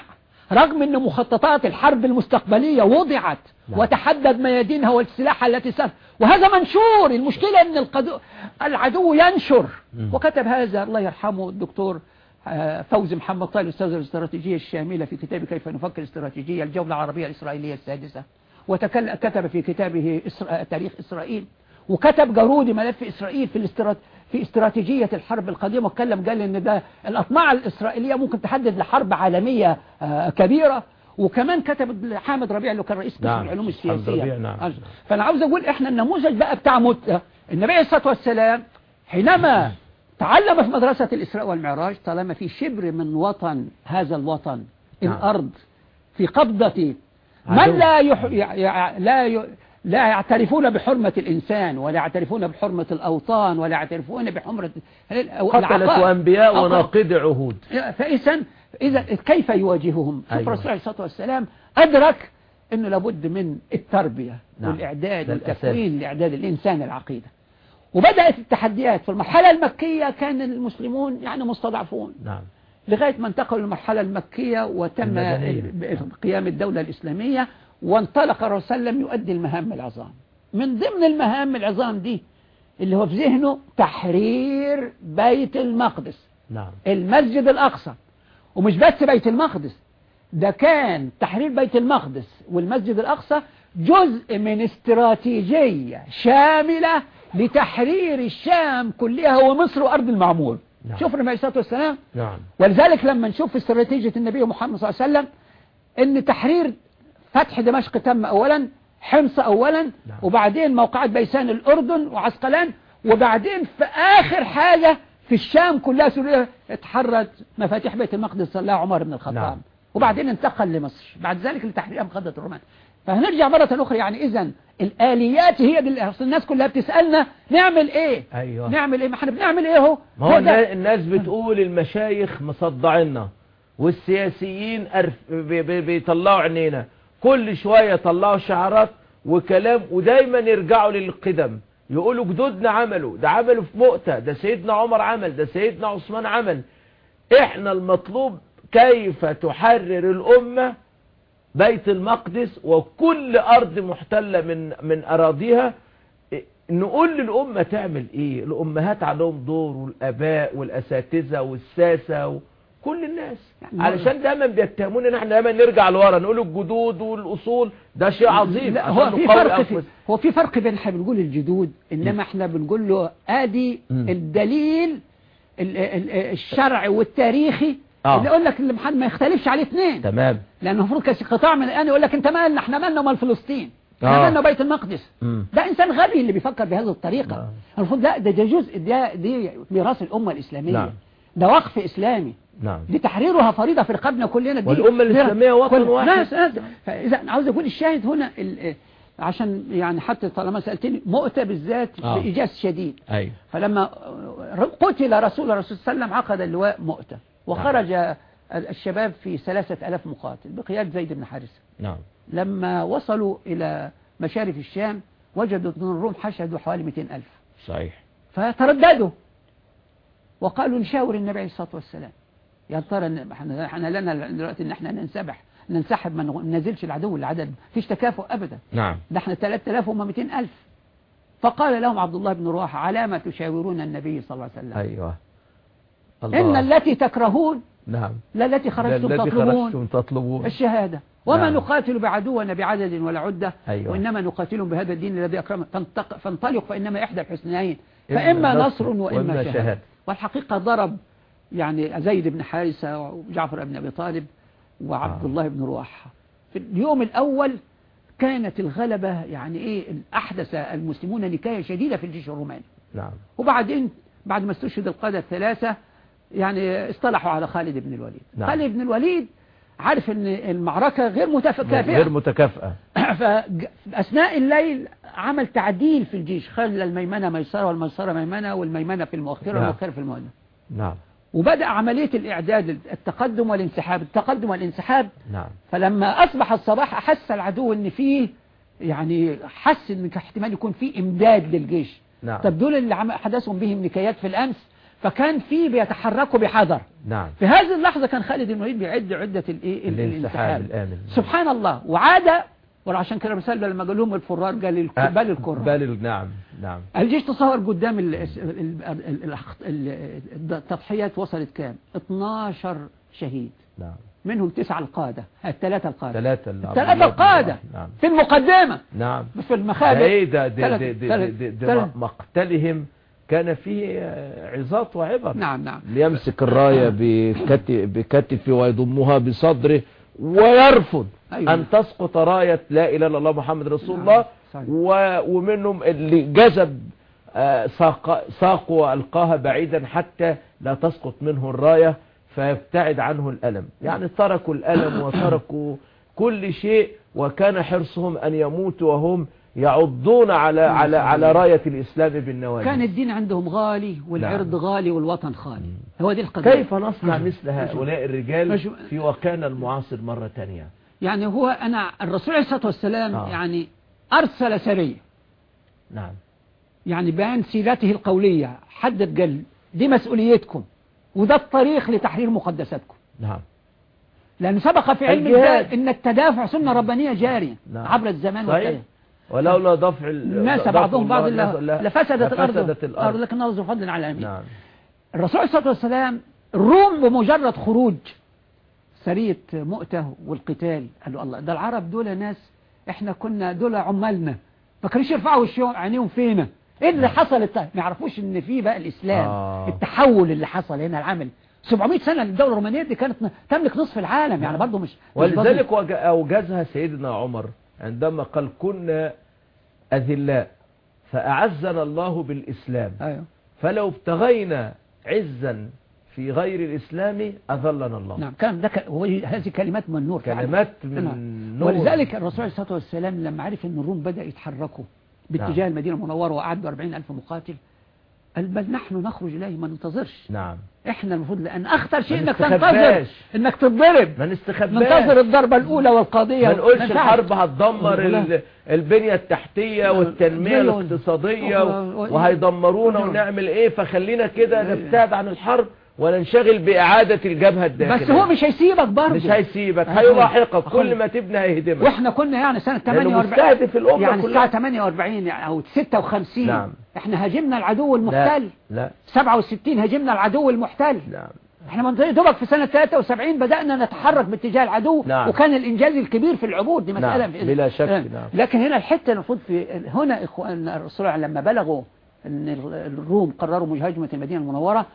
رغم أن مخططات الحرب المستقبلية وضعت نعم. وتحدد ميادينها والسلاح التي سر وهذا منشور المشكلة أن القدو... العدو ينشر مم. وكتب هذا الله يرحمه الدكتور آه، فوزي محمد طالب أستاذ الاستراتيجية الشاملة في كتاب كيف نفكر استراتيجية الجولة العربية الإسرائيلية السادسة وكتب في كتابه إسرا... تاريخ إسرائيل وكتب جارودي ملف إسرائيل في الاسترات... في استراتيجية الحرب القديمة واتكلم قال إن ده الأطماع الإسرائيلية ممكن تحدد لحرب عالمية آه، كبيرة وكمان كتب حامد ربيع اللي كان رئيس قسم نعم. العلوم السياسية نعم. آه. فأنا عاوز أقول إحنا النموذج بقى بتاع مت... النبي عليه الصلاة والسلام حينما تعلم في مدرسة الإسراء والمعراج طالما في شبر من وطن هذا الوطن نعم. الأرض في قبضة من. لا يح... لا ي... لا يعترفون بحرمة الإنسان ولا يعترفون بحرمة الأوطان ولا يعترفون بحرمة. وانبياء أقل. وناقض عهود فإذا إذا كيف يواجههم شوف أيوة. الرسول عليه الصلاة والسلام أدرك أنه لابد من التربية نعم. والإعداد. والتكوين لإعداد الإنسان العقيدة وبدأت التحديات في المرحلة المكية كان المسلمون يعني مستضعفون نعم لغاية ما انتقلوا للمرحلة المكية وتم قيام الدولة الإسلامية وانطلق الرسول صلى الله عليه وسلم يؤدي المهام العظام. من ضمن المهام العظام دي اللي هو في ذهنه تحرير بيت المقدس. نعم. المسجد الأقصى. ومش بس بيت المقدس ده كان تحرير بيت المقدس والمسجد الأقصى جزء من استراتيجية شاملة لتحرير الشام كلها ومصر وأرض المعمور. نعم. شوف النبي عليه وسلم نعم ولذلك لما نشوف في استراتيجية النبي محمد صلى الله عليه وسلم إن تحرير فتح دمشق تم اولا حمص اولا نعم. وبعدين موقعة بيسان الأردن وعسقلان وبعدين في آخر حاجة في الشام كلها سوريا اتحرت مفاتيح بيت المقدس صلى عمر بن الخطاب نعم. وبعدين انتقل لمصر بعد ذلك لتحرير مخدة الرومان فهنرجع مرة أخرى يعني إذا الآليات هي دي اللي الناس كلها بتسألنا نعمل إيه؟ أيوة. نعمل إيه؟ ما إحنا بنعمل إيه هو ما هو الناس بتقول المشايخ مصدعنا والسياسيين أرف- بي- بي- بيطلعوا عينينا. كل شوية يطلعوا شعارات وكلام ودايما يرجعوا للقدم. يقولوا جدودنا عملوا ده عملوا في مؤتة ده سيدنا عمر عمل ده سيدنا عثمان عمل. إحنا المطلوب كيف تحرر الأمة بيت المقدس وكل أرض محتلة من من أراضيها. نقول للأمة تعمل إيه؟ الأمهات عليهم دور والآباء والأساتذة والساسة وكل الناس. يعني علشان دايما بيتهمون إن إحنا دايما نرجع لورا نقول الجدود والأصول. ده شيء عظيم. لا هو في فرق في. هو في فرق بين إحنا بنقول الجدود إنما إحنا بنقول له آدي. الدليل ال- ال- الشرعي والتاريخي آه. اللي يقول لك اللي ما يختلفش عليه اثنين تمام لأنه المفروض كاس قطاع من الآن يقول لك أنت مالنا إحنا مالنا ومال فلسطين إحنا آه. مالنا بيت المقدس مم. ده إنسان غبي اللي بيفكر بهذه الطريقة آه. المفروض لا ده, ده جزء ده دي ميراث الأمة الإسلامية نعم. ده وقف إسلامي نعم دي تحريرها فريضة في رقابنا كلنا دي والأمة الإسلامية وطن واحد. ناس ناس فإذا عاوز أقول الشاهد هنا ال- عشان يعني حتى طالما سألتني مؤتة بالذات آه. بإيجاز شديد أيوه فلما قتل رسول الله صلى الله عليه وسلم عقد اللواء مؤتة وخرج الشباب في ثلاثة ألاف مقاتل بقيادة زيد بن حارثة. نعم. لما وصلوا إلى مشارف الشام وجدوا أن الروم حشدوا حوالي 200 ألف. صحيح. فترددوا وقالوا نشاور النبي عليه الصلاة والسلام. يا ترى إحنا لنا دلوقتي إن إحنا ننسبح ننسحب ما ننزلش العدو العدد فيش تكافؤ ابدا. نعم. ده إحنا 3000 وهم 200000 فقال لهم عبد الله بن رواحة على ما تشاورون النبي صلى الله عليه وسلم؟ أيوه إن التي تكرهون نعم. لا التي خرجتم تطلبون خرجتم تطلبون. الشهادة. وما نعم. نقاتل بعدونا بعدد ولا عدة أيوة. وإنما نقاتلهم بهذا الدين الذي أكرم. فانطق فانطلق فإنما إحدى الحسنين إما فإما نصر وإما شهادة. شهادة. والحقيقة ضرب يعني زيد بن حارثة وجعفر بن أبي طالب وعبد آه. الله بن رواحة في اليوم الأول كانت الغلبة يعني إيه أحدث المسلمون نكاية شديدة في الجيش الروماني. نعم. وبعدين بعد ما استشهد القادة الثلاثة يعني اصطلحوا على خالد بن الوليد. نعم. خالد بن الوليد عارف إن المعركة غير غير متكافئة. متكافئة فأثناء الليل عمل تعديل في الجيش. خلى الميمنة ميسرة والميسرة ميمنة والميمنة في المؤخرة نعم. والمؤخرة في المؤخرة نعم. وبدأ عملية الإعداد التقدم والانسحاب. التقدم والانسحاب. نعم. فلما أصبح الصباح أحس العدو أن فيه يعني حس أن احتمال يكون فيه إمداد للجيش. نعم. طب دول اللي حدثهم بهم نكايات في الأمس؟ فكان في بيتحركوا بحذر. نعم. في هذه اللحظة كان خالد بن الوليد بيعد عدة الايه ال- الانسحاب الآمن. سبحان الله. وعاد وعشان كده مثال لما قال لهم الفرار قال الك- أه، بل الكرة. بل نعم نعم. الجيش تصور قدام ال- ال- ال- ال- ال- التضحيات وصلت كام؟ 12 شهيد. نعم. منهم تسعة القادة. الثلاثة القادة. الثلاثة بن القادة. نعم. في المقدمة. نعم. في المخابئ إيه ده ده ده ده, ده, مقتلهم كان فيه عظات وعبر نعم نعم ليمسك الراية بكتف بكتفه ويضمها بصدره ويرفض أيوة. أن تسقط راية لا إله إلا الله محمد رسول نعم. الله. و- ومنهم اللي جذب آه، ساق ساقه وألقاها بعيدا حتى لا تسقط منه الراية فيبتعد عنه الألم يعني تركوا الألم وتركوا كل شيء وكان حرصهم أن يموتوا وهم يعضون على على على راية الإسلام بالنواجذ. كان الدين عندهم غالي والعرض نعم. غالي والوطن خالي. هو دي القضية. كيف نصنع مثل هؤلاء الرجال في واقعنا المعاصر مرة تانية؟ يعني هو أنا الرسول عليه الصلاة والسلام آه. يعني أرسل سرية. نعم. يعني بيان سيرته القولية حدد قال دي مسؤوليتكم وده الطريق لتحرير مقدساتكم. نعم. لأن سبق في علم الجهاد. إن التدافع سنة ربانية جارية نعم. عبر الزمان. والتاريخ. ولولا دفع ال- الناس بعضهم بعض الله لفسدت الأرض. الأرض. لكن الله فضل على العالمين. نعم. الرسول عليه الصلاة والسلام الروم بمجرد خروج. سرية مؤتة والقتال. قالوا الله ده العرب دول ناس إحنا كنا دول عمالنا. ما كانوش يرفعوا عينيهم فينا. إيه اللي حصل؟ الت- ما يعرفوش إن في بقى الإسلام. آه. التحول اللي حصل هنا العمل. 700 سنة الدولة الرومانية دي كانت تملك نصف العالم. يعني برضه مش ولذلك وج- أوجزها سيدنا عمر. عندما قال كنا أذلاء فأعزنا الله بالإسلام أيوه فلو ابتغينا عزا في غير الإسلام أذلنا الله نعم كان ده هذه كلمات من فعلا. كلمات من نعم. نور ولذلك الرسول عليه الصلاة والسلام لما عرف إن الروم بدأ يتحركوا باتجاه نعم. المدينة المنورة وأعدوا 40 ألف مقاتل قال بل نحن نخرج إليه ما ننتظرش. نعم. إحنا المفروض لأن أخطر شيء إنك تنتظر. إنك تتضرب. ما نستخباش. ننتظر الضربة الأولى والقاضية. ما نقولش. الحرب هتدمر البنية التحتية والتنمية. الاقتصادية وهيدمرونا. ونعمل إيه؟ فخلينا كده نبتعد عن الحرب. وننشغل بإعادة الجبهة الداخلية بس هو مش هيسيبك برضه مش هيسيبك. هيلاحقك كل. ما تبني هيهدمك وإحنا كنا يعني سنة لأنه 48 مستهدف الأمة يعني كلها. الساعة 48 يعني أو 56 نعم. إحنا هاجمنا العدو لا المحتل لا 67 هاجمنا العدو المحتل نعم إحنا من دوبك في سنة 73 بدأنا نتحرك باتجاه العدو نعم. وكان الإنجاز الكبير في العبور دي مسألة نعم، بلا شك، نعم. لكن هنا الحتة المفروض في هنا إخوان الرسول لما بلغوا أن الروم قرروا مهاجمة المدينة المنورة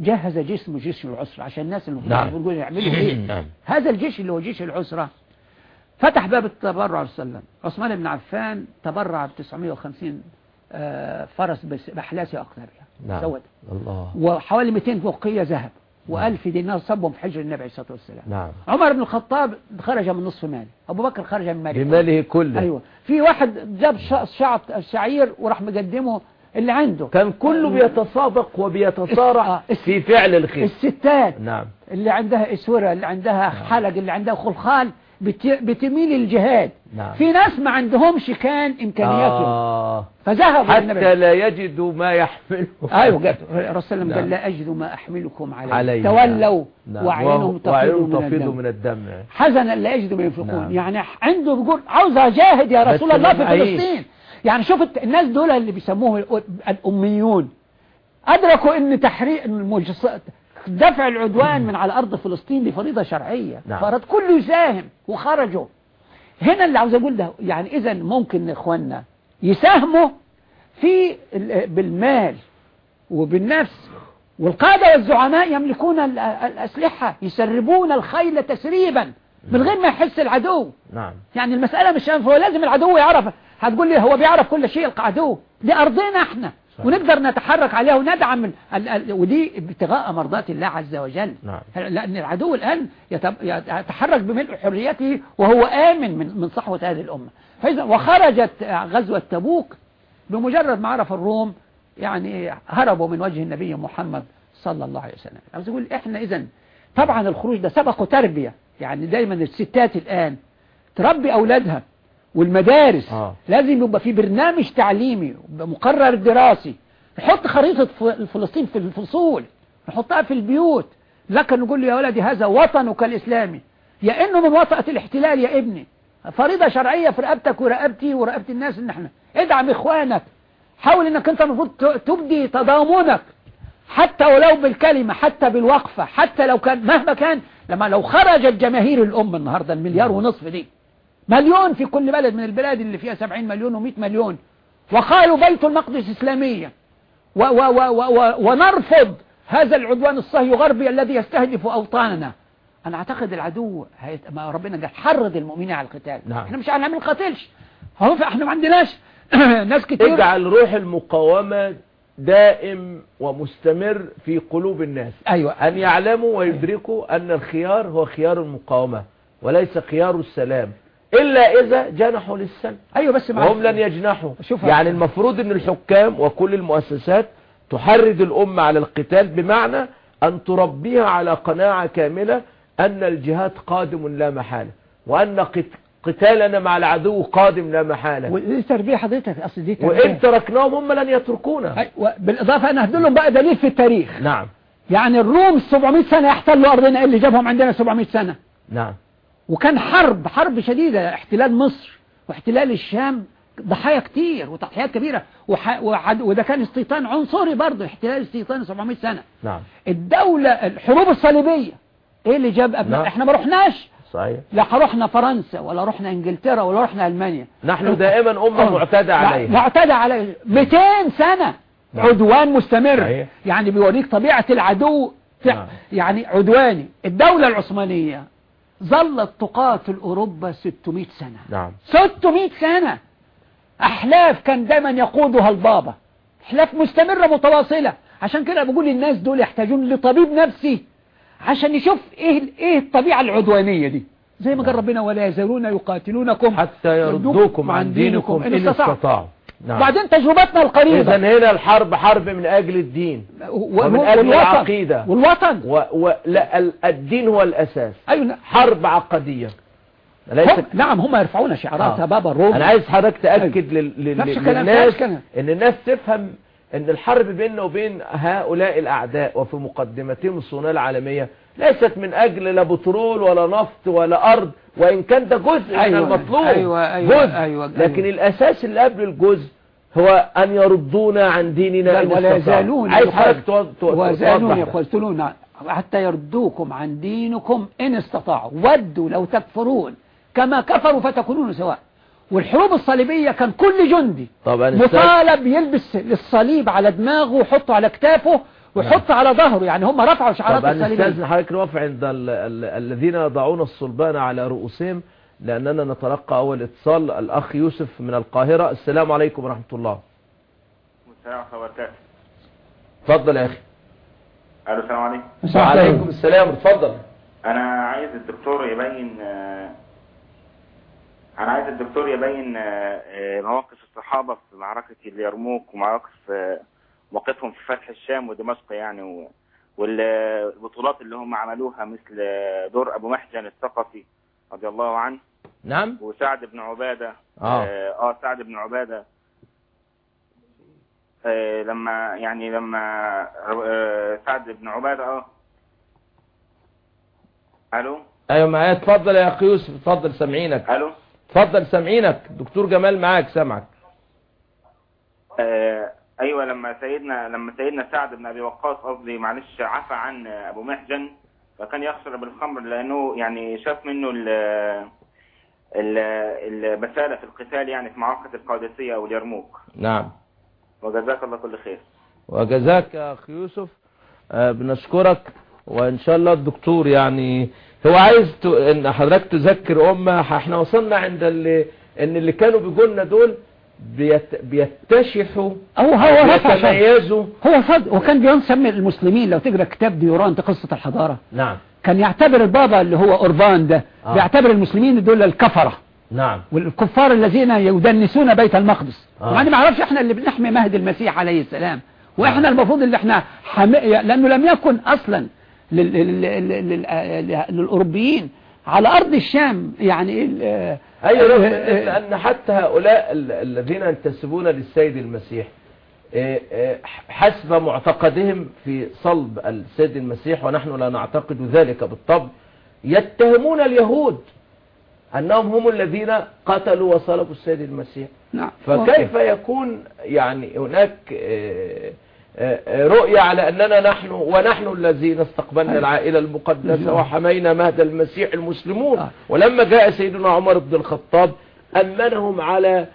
جهز جيش اسمه جيش العسرة عشان الناس اللي نعم. يعملوا إيه؟ نعم. هذا الجيش اللي هو جيش العسرة فتح باب التبرع عليه وسلم. عثمان بن عفان تبرع ب 950 آه، فرس بس- بأحلاسي أقدارها نعم. سود الله. وحوالي 200 وقية ذهب و1000 دينار صبهم في حجر النبي عليه الصلاة والسلام. نعم. عمر بن الخطاب خرج من نصف ماله. أبو بكر خرج من ماله. بماله كله. أيوة. في واحد جاب شع- شعط الشعير وراح مقدمه اللي عنده. كان كله بيتسابق وبيتصارع في فعل الخير. الستات. نعم. اللي عندها إسورة اللي عندها حلق اللي عندها خلخال بت- بتميل للجهاد. نعم. في ناس ما عندهمش كان إمكانياتهم. آه. فذهبوا حتى لا يجدوا ما يحمله. أيوه قال الرسول الله وسلم نعم. قال لا أجد ما أحملكم عليه, عليه. تولوا نعم. واعينهم تفيض من الدم. من الدمع حزنا لا يجدوا ما ينفقون. نعم. يعني عنده بيقول عاوز أجاهد يا رسول الله في. فلسطين. يعني شوف الناس دول اللي بيسموه الأ- الأميون أدركوا إن تحريق. دفع العدوان من على أرض فلسطين دي فريضة شرعية. نعم. فرد كله يساهم وخرجوا. هنا اللي عاوز أقول ده يعني اذا ممكن إخواننا يساهموا في ال- بالمال وبالنفس. والقادة والزعماء يملكون ال- الأسلحة يسربون الخيل تسريبا من غير ما يحس العدو. نعم. يعني المسألة مش هو لازم العدو يعرف هتقول لي هو بيعرف كل شيء العدو دي أرضنا إحنا. صح. ونقدر نتحرك عليها وندعم ال ال ال ودي ابتغاء مرضات الله عز وجل. نعم. لأن العدو الآن يتحرك بملء حريته وهو آمن من من صحوة هذه الأمة. فإذا وخرجت غزوة تبوك بمجرد ما عرف الروم يعني هربوا من وجه النبي محمد صلى الله عليه وسلم. عاوز أقول إحنا إذا طبعا الخروج ده سبق تربية. يعني دايما الستات الآن تربي أولادها. والمدارس آه. لازم يبقى في برنامج تعليمي مقرر دراسي. نحط خريطة فلسطين في الفصول نحطها في البيوت. لكن نقول له يا ولدي هذا وطنك الإسلامي. يا إنه من وطأة الاحتلال يا ابني. فريضة شرعية في رقبتك ورقبتي ورقبة الناس إن إحنا. ادعم إخوانك. حاول إنك أنت المفروض تبدي تضامنك. حتى ولو بالكلمة حتى بالوقفة حتى لو كان مهما كان لما لو خرجت جماهير الأمة النهاردة المليار ونصف دي. مليون في كل بلد من البلاد اللي فيها 70 مليون و100 مليون. وقالوا بيت المقدس إسلامية. و و و و و ونرفض هذا العدوان الصهيوني الغربي الذي يستهدف أوطاننا. أنا أعتقد العدو. ما ربنا قال حرض المؤمنين على القتال. نعم. إحنا مش هنعمل قتلش هو إحنا ما عندناش ناس كتير. اجعل روح المقاومة دائم ومستمر في قلوب الناس. أيوة. أن يعلموا ويدركوا أن الخيار هو خيار المقاومة وليس خيار السلام. إلا إذا جنحوا للسلم أيوة بس وهم لن يجنحوا. شوف يعني المفروض أن الحكام وكل المؤسسات تحرض الأمة على القتال بمعنى أن تربيها على قناعة كاملة أن الجهاد قادم لا محالة وأن قت- قتالنا مع العدو قادم لا محالة. ودي تربية حضرتك أصل دي تربية. وإن تركناهم هم لن يتركونا. وبالإضافة أنا هدلهم بقى دليل في التاريخ. نعم. يعني الروم 700 سنة يحتلوا أرضنا اللي جابهم عندنا 700 سنة. نعم. وكان حرب حرب شديدة احتلال مصر واحتلال الشام ضحايا كتير وتضحيات كبيرة. وح... وده كان استيطان عنصري برضه احتلال استيطاني 700 سنة. نعم. الدولة الحروب الصليبية إيه اللي جاب أبناء؟ نعم. إحنا ما رحناش. صحيح. لا رحنا فرنسا ولا رحنا إنجلترا ولا رحنا ألمانيا. نحن دائما. معتادة لا، عليها. معتادة عليها 200 سنة. نعم. عدوان مستمر. صحيح. يعني بيوريك طبيعة العدو. نعم. يعني عدواني. الدولة العثمانية ظلت تقاتل أوروبا 600 سنة. نعم. 600 سنة. أحلاف كان دايما يقودها البابا. أحلاف مستمرة متواصلة. عشان كده بقول الناس دول يحتاجون لطبيب نفسي عشان يشوف إيه, إيه الطبيعة العدوانية دي. زي ما قال ربنا ولا يزالون يقاتلونكم حتى يردوكم عن دينكم. إن استطاعوا. نعم. بعدين تجربتنا القريبة. إذا هنا الحرب حرب من أجل الدين و- ومن أجل والوطن العقيدة. والوطن. و... و... لا ال- الدين هو الأساس. أيوة. حرب عقدية. هم ليست نعم هم يرفعون شعارات آه. بابا الروم. أنا عايز حضرتك تأكد لل... لل... نفس الكلام، للناس. إن الناس تفهم إن الحرب بيننا وبين هؤلاء الأعداء وفي مقدمتهم الصهيونية العالمية ليست من أجل لا بترول ولا نفط ولا أرض وإن كان ده جزء أيوة، من المطلوب. أيوة، أيوة، جزء. أيوة، لكن أيوة. الأساس اللي قبل الجزء هو أن يردونا عن ديننا ولا. يزالون عايز حضرتك ده. يقاتلون حتى يردوكم عن دينكم إن استطاعوا. ودوا لو تكفرون. كما كفروا فتكونون سواء. والحروب الصليبية كان كل جندي مطالب يلبس الصليب على دماغه ويحطه على كتافه ويحطه على ظهره يعني هم رفعوا شعارات طبعا الصليبية نستاذن حضرتك نقف عند ال ال الذين يضعون الصلبان على رؤوسهم لأننا نتلقى أول اتصال الأخ يوسف من القاهرة. السلام عليكم ورحمة الله. السلام وبركاته. اتفضل يا أخي. ألو السلام عليكم. وعليكم السلام. اتفضل. أنا عايز الدكتور يبين أنا عايز الدكتور يبين آه، آه، مواقف الصحابة في معركة اليرموك ومواقف موقفهم في فتح الشام ودمشق يعني و- والبطولات اللي هم عملوها مثل دور أبو محجن الثقفي رضي الله عنه. نعم. وسعد بن عبادة. آه. آه, آه سعد بن عبادة. آه لما يعني لما آه سعد بن عبادة آه. ألو؟ أيوة معايا اتفضل يا أخي يوسف اتفضل سامعينك. ألو؟ اتفضل سامعينك دكتور جمال معاك سامعك. آه أيوه لما سيدنا لما سيدنا سعد بن أبي وقاص قصدي معلش عفى عن أبو محجن فكان يشرب الخمر لأنه يعني شاف منه ال ال- البسالة في القتال يعني في معركة القادسية أو اليرموك نعم. وجزاك الله كل خير. وجزاك يا أخي يوسف. آه، بنشكرك وإن شاء الله الدكتور يعني هو عايز ت... إن حضرتك تذكر أمة إحنا وصلنا عند اللي إن اللي كانوا بيقولنا دول. بيتشحوا هو هو. يتميزوا هو صد وكان بيسمي المسلمين لو تقرأ كتاب ديورانت قصة الحضارة. نعم. كان يعتبر البابا اللي هو أوربان ده آه. بيعتبر المسلمين دول الكفرة. نعم. والكفار الذين يدنسون بيت المقدس. آه. طبعا ما أعرفش إحنا اللي بنحمي مهد المسيح عليه السلام. وإحنا المفروض اللي إحنا حم... لأنه لم يكن أصلا لل... لل... لل... لل... على أرض الشام يعني ال... أي رغم آه، لأن حتى هؤلاء ال- الذين ينتسبون للسيد المسيح آه، آه، حسب معتقدهم في صلب السيد المسيح ونحن لا نعتقد ذلك بالطبع يتهمون اليهود أنهم هم الذين قتلوا وصلبوا السيد المسيح. نعم فكيف يكون يعني هناك آه، آه، آه، رؤية على أننا نحن ونحن الذين استقبلنا العائلة المقدسة وحمينا مهد المسيح المسلمون آه. ولما جاء سيدنا عمر بن الخطاب أمنهم على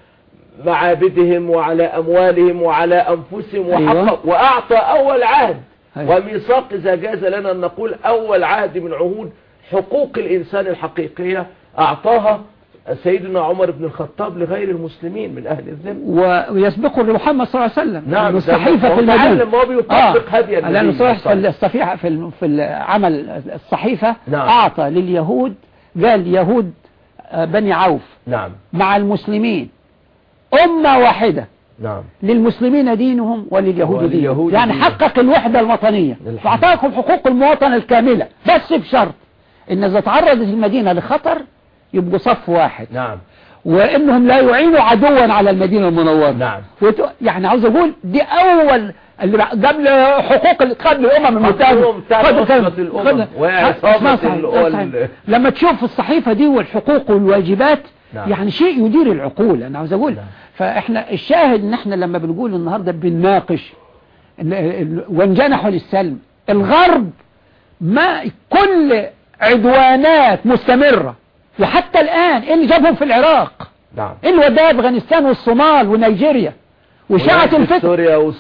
معابدهم وعلى أموالهم وعلى أنفسهم أيوة. وحق وأعطى أول عهد أيوة. وميثاق إذا جاز لنا أن نقول أول عهد من عهود حقوق الإنسان الحقيقية أعطاها سيدنا عمر بن الخطاب لغير المسلمين من أهل الذمة. ويسبقه لمحمد صلى الله عليه وسلم. نعم، الصحيفة في المدينة. هو بيطبق هدي النبي لأنه صحيح في في العمل الصحيفة نعم. أعطى لليهود قال يهود آه، بني عوف. نعم. مع المسلمين. أمة واحدة. نعم. للمسلمين دينهم ولليهود دينهم. يعني. حقق الوحدة الوطنية. واعطاكم حقوق المواطنة الكاملة. بس بشرط إن إذا تعرضت المدينة لخطر يبقوا صف واحد. نعم. وإنهم لا يعينوا عدوا على المدينة المنورة. نعم. وت... يعني عاوز أقول دي أول اللي قبل حقوق قبل الأمم المتحدة. حقوقهم بتاعت خد- خد- أسرة الأمم. خد- وعصابة اسمع صحيح، ال- صحيح. لما تشوف الصحيفة دي والحقوق والواجبات نعم. يعني شيء يدير العقول أنا عاوز أقول. نعم. فإحنا الشاهد إن إحنا لما بنقول النهارده بنناقش وانجنحوا للسلم. الغرب ما كل عدوانات مستمرة. وحتى الآن إيه اللي جابهم في العراق نعم. إيه اللي وداه أفغانستان والصومال ونيجيريا وإشاعة الفتن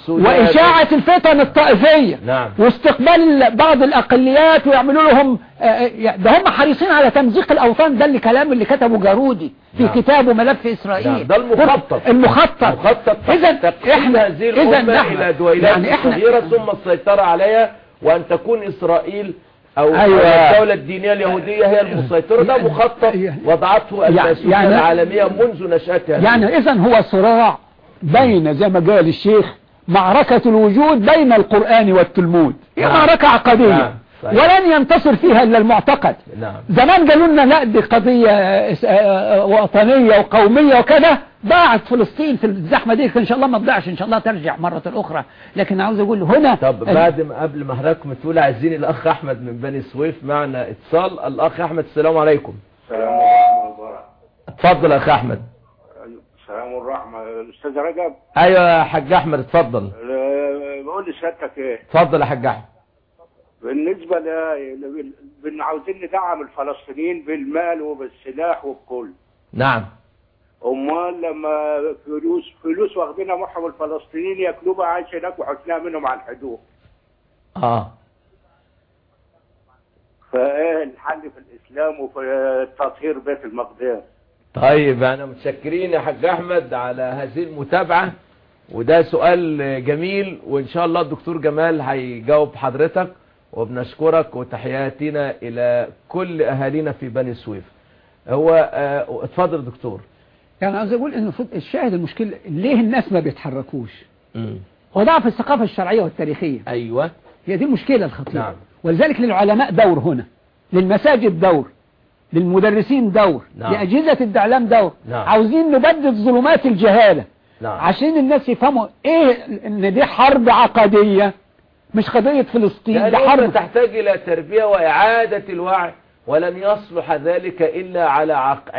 وإشاعة الفتن الطائفية. نعم. واستقبال بعض الأقليات ويعملوا لهم آه، آه، ده هم حريصين على تمزيق الأوطان. ده اللي كلام اللي كتبه جارودي في نعم. كتابه ملف إسرائيل. نعم، ده المخطط. المخطط. مخطط إذا إحنا إذا نحن إلى دويلات يعني إحنا صغيرة ثم السيطرة عليها وأن تكون إسرائيل أو أيوة. الدولة الدينية اليهودية هي المسيطرة ده مخطط وضعته يعني- المسؤولية يعني- العالمية منذ نشأتها يعني إذا هو صراع بين زي ما قال الشيخ معركة الوجود بين القرآن والتلمود هي نعم. معركة عقدية نعم. صحيح. ولن ينتصر فيها إلا المعتقد نعم زمان قالوا لنا لا دي قضية آه، آه، وطنية وقومية وكذا ضاعت فلسطين في الزحمة دي إن شاء الله ما تضيعش إن شاء الله ترجع مرة أخرى. لكن عاوز أقول هنا طب بعد ما قبل ما حضراتكم تقول عايزين الأخ أحمد من بني سويف معنا اتصال. الأخ أحمد السلام عليكم. السلام ورحمة الله اتفضل يا أخ أحمد. السلام والرحمة. الأستاذ رجب. أيوة يا حاج أحمد اتفضل. بقول لسيادتك إيه؟ اتفضل يا حاج أحمد. بالنسبة ل ل- بن عاوزين ندعم الفلسطينيين بالمال وبالسلاح وبكل نعم. أمال لما فلوس فلوس واخدينها معهم الفلسطينيين يأكلوها عايش هناك وحطناها منهم على الحدود. آه. فإيه الحل في الإسلام وفي تطهير بيت المقدس؟ طيب أنا متشكرين يا حاج أحمد على هذه المتابعة وده سؤال جميل وإن شاء الله الدكتور جمال هيجاوب حضرتك وبنشكرك وتحياتنا إلى كل أهالينا في بني سويف. هو آه، اتفضل دكتور. يعني عاوز أقول إن فض- الشاهد المشكلة ليه الناس ما بيتحركوش؟ هو ضعف الثقافة الشرعية والتاريخية. أيوه. هي دي المشكلة الخطيرة. نعم. ولذلك للعلماء دور هنا. للمساجد دور. للمدرسين دور. نعم. لأجهزة الإعلام دور. نعم. عاوزين نبدد ظلمات الجهالة. نعم. عشان الناس يفهموا إيه إن دي حرب عقدية مش قضية فلسطين الأمة حرب. تحتاج إلى تربية وإعادة الوعي. ولن يصلح ذلك إلا على عق...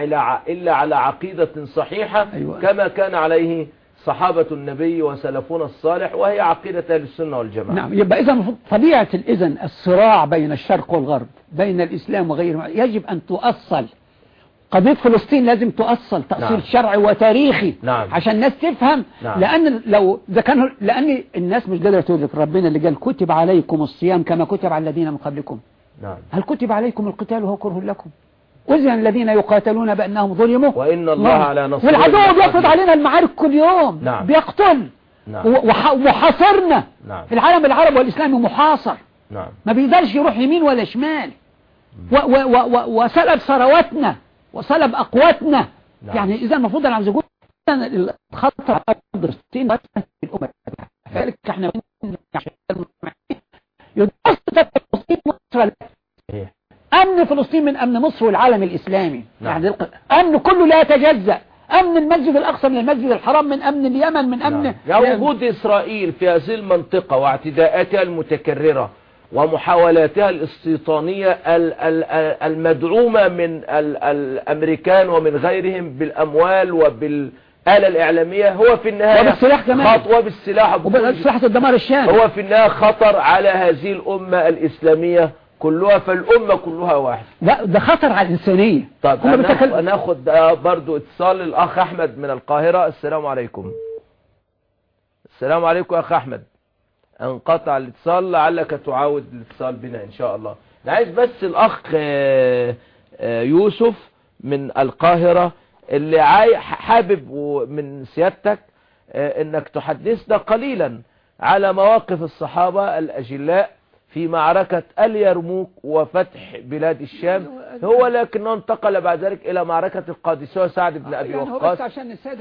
إلا على عقيدة صحيحة أيوة. كما كان عليه صحابة النبي وسلفنا الصالح وهي عقيدة أهل السنة والجماعة نعم يبقى اذا طبيعة اذا الصراع بين الشرق والغرب بين الإسلام وغيره يجب أن تؤصل قضية فلسطين لازم تؤصل تأصيل نعم. شرعي وتاريخي نعم. عشان الناس تفهم نعم. لأن لو إذا كانوا لأن الناس مش قادرة تدرك ربنا اللي قال كتب عليكم الصيام كما كتب على الذين من قبلكم نعم. هل كتب عليكم القتال وهو كره لكم؟ أذن الذين يقاتلون بأنهم ظلموا. وإن الله نعم. على نصرهم والعدو. بيفرض علينا المعارك كل يوم. نعم. بيقتل. نعم. وح- وحاصرنا. نعم. العالم العربي والإسلامي محاصر. نعم. ما بيقدرش يروح يمين ولا شمال. و و و وسلب ثرواتنا. وسلب أقواتنا. نعم. يعني إذا المفروض أنا عاوز أقول الخطر على فلسطين الأمة ذلك إحنا يدرس مصر إيه. أمن فلسطين من أمن مصر والعالم الإسلامي نعم. يعني أمن كله لا يتجزأ أمن المسجد الأقصى من المسجد الحرام من أمن اليمن من أمن نعم. يعني وجود إسرائيل في هذه المنطقة واعتداءاتها المتكررة ومحاولاتها الاستيطانية ال- ال- ال- المدعومة من ال- الأمريكان ومن غيرهم بالأموال وبالآلة الإعلامية هو في النهاية وبالسلاح كمان. خط وبالسلاح وبالأسلحة الدمار الشامل. هو في النهاية خطر على هذه الأمة الإسلامية كلها فالأمة كلها واحد لا ده خطر على الإنسانية. طب هم هناخد, برضو اتصال الأخ أحمد من القاهرة. السلام عليكم. السلام عليكم يا أخ أحمد. انقطع الاتصال لعلك تعاود الاتصال بنا إن شاء الله. أنا عايز بس الأخ آه، آه، يوسف من القاهرة اللي عاي حابب من سيادتك آه، إنك تحدثنا قليلا على مواقف الصحابة الأجلاء في معركة اليرموك وفتح بلاد الشام. هو لكنه انتقل بعد ذلك إلى معركة القادسية وسعد بن أبي يعني وقاص.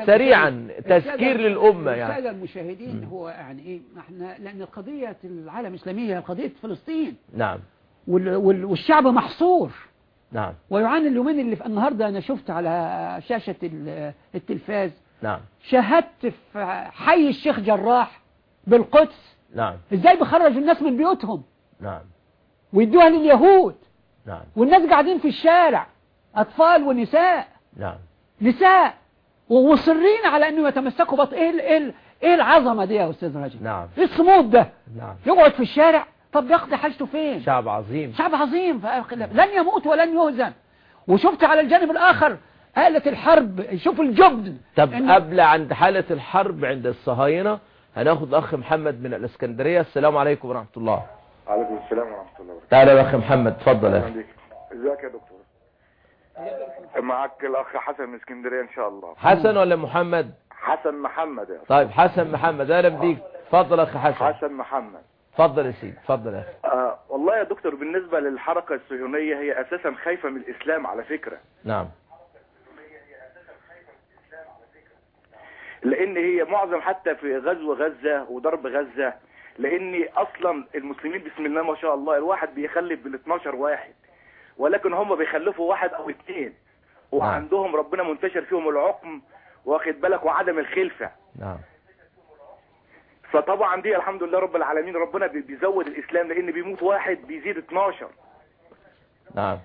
سريعا تذكير للأمة يعني. السادة المشاهدين هو يعني إيه إحنا لأن قضية العالم الاسلامي هي قضية فلسطين. نعم. وال وال والشعب محصور. نعم. ويعاني اليومين اللي في النهارده أنا شفت على شاشة ال- التلفاز. نعم. شاهدت في حي الشيخ جراح بالقدس. نعم. إزاي بيخرجوا الناس من بيوتهم؟ نعم. ويدوها لليهود. نعم. والناس قاعدين في الشارع. أطفال ونساء. نعم. نساء. ومصرين على إنه يتمسكوا بط إيه ال- إيه ال- إيه العظمة دي يا أستاذ راجل نعم. إيه الصمود ده؟ نعم. يقعد في الشارع. طب يقضي حاجته فين؟ شعب عظيم. شعب عظيم. لن يموت ولن يهزم. وشفت على الجانب الآخر آلة الحرب. شوف الجبن. طب إن- قبل عند حالة الحرب عند الصهاينة هناخد أخ محمد من الإسكندرية. السلام عليكم ورحمة الله. عليكم السلام ورحمة الله وبركاته. تعالى يا أخ محمد اتفضل يا أخي بيك. إزيك يا دكتور؟ معك الأخ حسن من إسكندرية إن شاء الله. حسن ولا محمد؟ حسن محمد يا طيب حسن محمد أهلا بيك. اتفضل يا أخ حسن. حسن محمد. اتفضل يا سيدي اتفضل يا أخي. آه والله يا دكتور بالنسبة للحركة الصهيونية هي أساسا خايفة من الإسلام على فكرة. نعم. لأن هي معظم حتى في غزو غزة وضرب غزة لأن أصلا المسلمين بسم الله ما شاء الله الواحد بيخلف بال 12 واحد ولكن هم بيخلفوا واحد أو اثنين وعندهم ربنا منتشر فيهم العقم واخد بالك وعدم الخلفة. نعم. فطبعا دي الحمد لله رب العالمين ربنا بي- بيزود الإسلام لأن بيموت واحد بيزيد 12 نعم.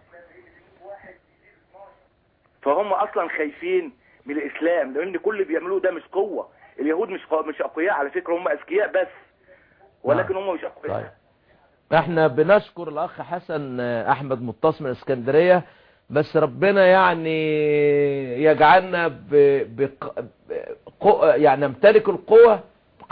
فهم أصلا خايفين من الإسلام لأن كل اللي بيعملوه ده مش قوة. اليهود مش. مش أقوياء على فكرة هم أذكياء بس ولكن هم مش أقوياء. طيب. إحنا بنشكر الأخ حسن أحمد متصل من إسكندرية بس ربنا يعني يجعلنا ب... بق... بق... يعني نمتلك القوة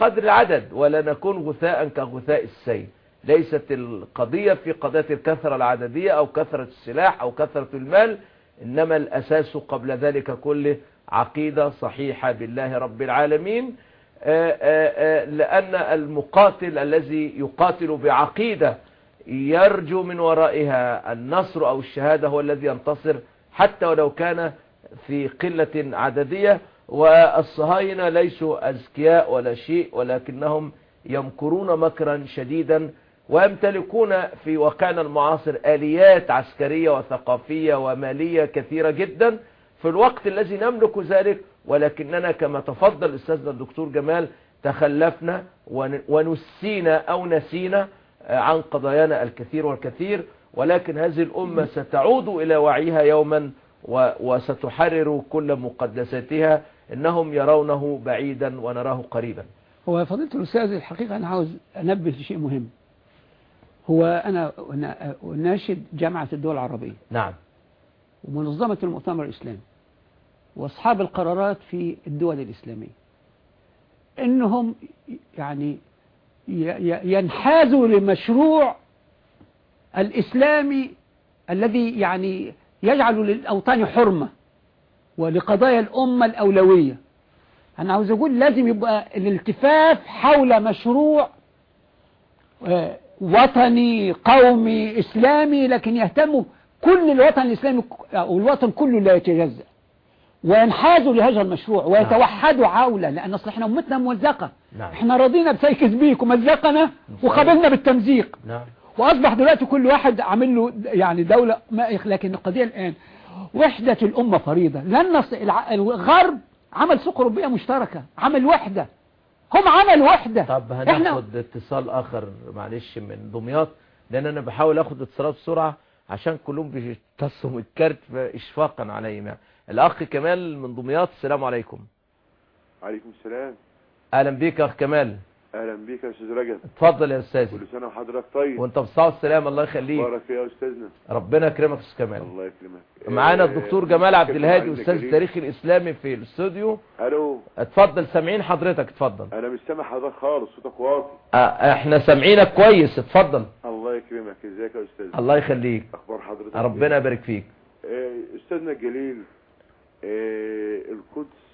بقدر العدد ولا نكون غثاء كغثاء السيل. ليست القضية في قضية الكثرة العددية أو كثرة السلاح أو كثرة المال إنما الأساس قبل ذلك كله عقيدة صحيحة بالله رب العالمين. آه، آه، آه، لأن المقاتل الذي يقاتل بعقيدة يرجو من ورائها النصر أو الشهادة هو الذي ينتصر حتى ولو كان في قلة عددية. والصهاينة ليسوا أذكياء ولا شيء ولكنهم يمكرون مكرا شديدا ويمتلكون في واقعنا المعاصر آليات عسكرية وثقافية ومالية كثيرة جدا في الوقت الذي نملك ذلك. ولكننا كما تفضل أستاذنا الدكتور جمال تخلفنا ون- ونسينا أو نسينا آه، عن قضايانا الكثير والكثير. ولكن هذه الأمة ستعود إلى وعيها يوما وستحرر كل مقدساتها. إنهم يرونه بعيدا ونراه قريبا. هو فضيلة الأستاذ الحقيقة أنا عاوز أنبه لشيء مهم. هو أنا أنا أناشد جامعة الدول العربية. نعم. ومنظمة المؤتمر الإسلامي. وأصحاب القرارات في الدول الإسلامية. إنهم يعني ينحازوا لمشروع الإسلامي الذي يعني يجعل للأوطان حرمة. ولقضايا الأمة الأولوية. أنا عاوز أقول لازم يبقى الالتفاف حول مشروع آه، وطني قومي إسلامي لكن يهتم كل الوطن الإسلامي أو الوطن كله لا يتجزأ. وينحازوا لهذا المشروع ويتوحدوا حوله لأن أصل إحنا أمتنا ممزقة نعم. إحنا رضينا بسيكس بيك ومزقنا وقبلنا بالتمزيق. نعم. وأصبح دلوقتي كل واحد عامل له يعني دولة ما لكن القضية الآن وحدة الأمة فريضة. لأن الغرب عمل سوق أوروبية مشتركة. عمل وحدة. هم عملوا وحدة. طب إحنا هناخد اتصال آخر معلش من دمياط لأن أنا بحاول آخد اتصالات بسرعة عشان كلهم بيتصلوا من الكارت اشفاقا عليهم يعني الأخ كمال من دمياط السلام عليكم. عليكم السلام. أهلا بيك يا أخ كمال. أهلا بيك يا أستاذ رجب. اتفضل يا أستاذي. كل سنة وحضرتك طيب. وأنت بصحة والسلام الله يخليك. بارك يا أستاذنا. ربنا يكرمك يا أستاذ كمال. الله يكرمك. معانا آه، الدكتور جمال عبد الهادي أستاذ. التاريخ الإسلامي في الاستوديو. ألو. اتفضل سامعين حضرتك اتفضل. أنا مش سامع حضرتك خالص صوتك واطي. آه، إحنا سامعينك كويس اتفضل. الله يكرمك إزيك يا أستاذ؟ الله يخليك. أخبار حضرتك ربنا يبارك فيك. آه، أستاذنا الجليل آه، القدس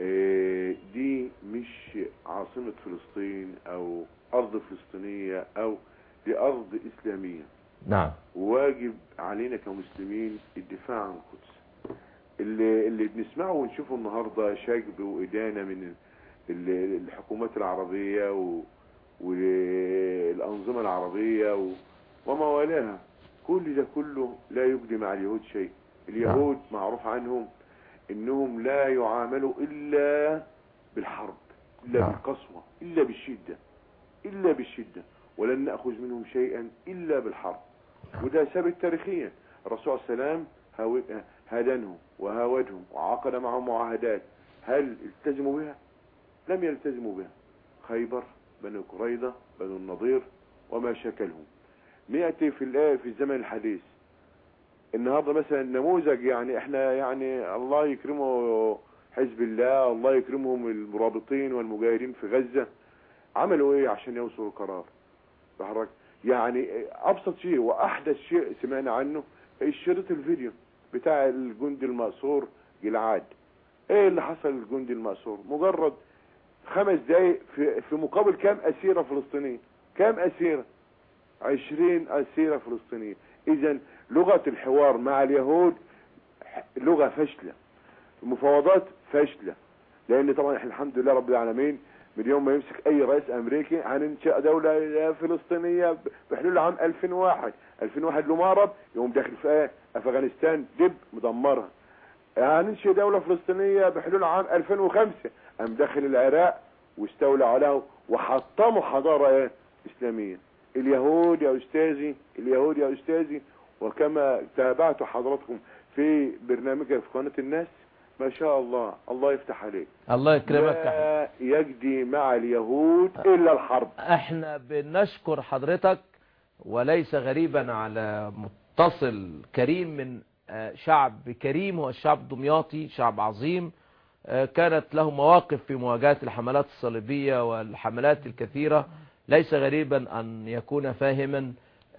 آه، دي مش عاصمة فلسطين أو أرض فلسطينية أو دي ارض إسلامية. نعم. واجب علينا كمسلمين الدفاع عن القدس. اللي, اللي بنسمعه ونشوفه النهاردة شجب وإدانة من ال- الحكومات العربية و- والأنظمة العربية و- وما والاها كل ده كله لا يجدي مع اليهود شيء. اليهود معروف عنهم إنهم لا يعاملوا إلا بالحرب. إلا نعم. بالقسوة إلا بالشدة إلا بالشدة ولن نأخذ منهم شيئا إلا بالحرب. وده ثابت تاريخيا. الرسول عليه وسلم هاو- هادنهم وهاودهم وعقد معهم معاهدات. هل التزموا بها؟ لم يلتزموا بها. خيبر بنو قريظة بنو النضير وما شكلهم. نأتي في الآية في الزمن الحديث. النهارده مثلا نموذج يعني إحنا يعني الله يكرمه حزب الله الله يكرمهم المرابطين والمجاهدين في غزة. عملوا إيه عشان يوصلوا القرار؟ بحرك. يعني أبسط شيء وأحدث شيء سمعنا عنه الشريط الفيديو بتاع الجندي المأسور جلعاد. إيه اللي حصل للجندي المأسور؟ مجرد خمس دقايق في, في مقابل كام أسيرة فلسطينية؟ كام أسيرة؟ عشرين أسيرة فلسطينية. اذا لغة الحوار مع اليهود لغة فاشلة. المفاوضات فاشلة. لأن طبعا إحنا الحمد لله رب العالمين من يوم ما يمسك أي رئيس أمريكي هننشأ دولة فلسطينية بحلول عام 2001 2001 له معرض يقوم داخل في إيه أفغانستان دب مدمرها. هننشئ دولة فلسطينية بحلول عام 2005 قام داخل العراق واستولى عليه وحطموا حضارة إسلامية. اليهود يا أستاذي اليهود يا أستاذي وكما تابعت حضراتكم في برنامجك في قناة الناس ما شاء الله. الله يفتح عليك. الله يكرمك. لا يجدي مع اليهود إلا الحرب. إحنا بنشكر حضرتك وليس غريبا على متصل كريم من آه، شعب كريم هو الشعب الدمياطي شعب عظيم. آه، كانت له مواقف في مواجهة الحملات الصليبية والحملات الكثيرة. ليس غريبا أن يكون فاهما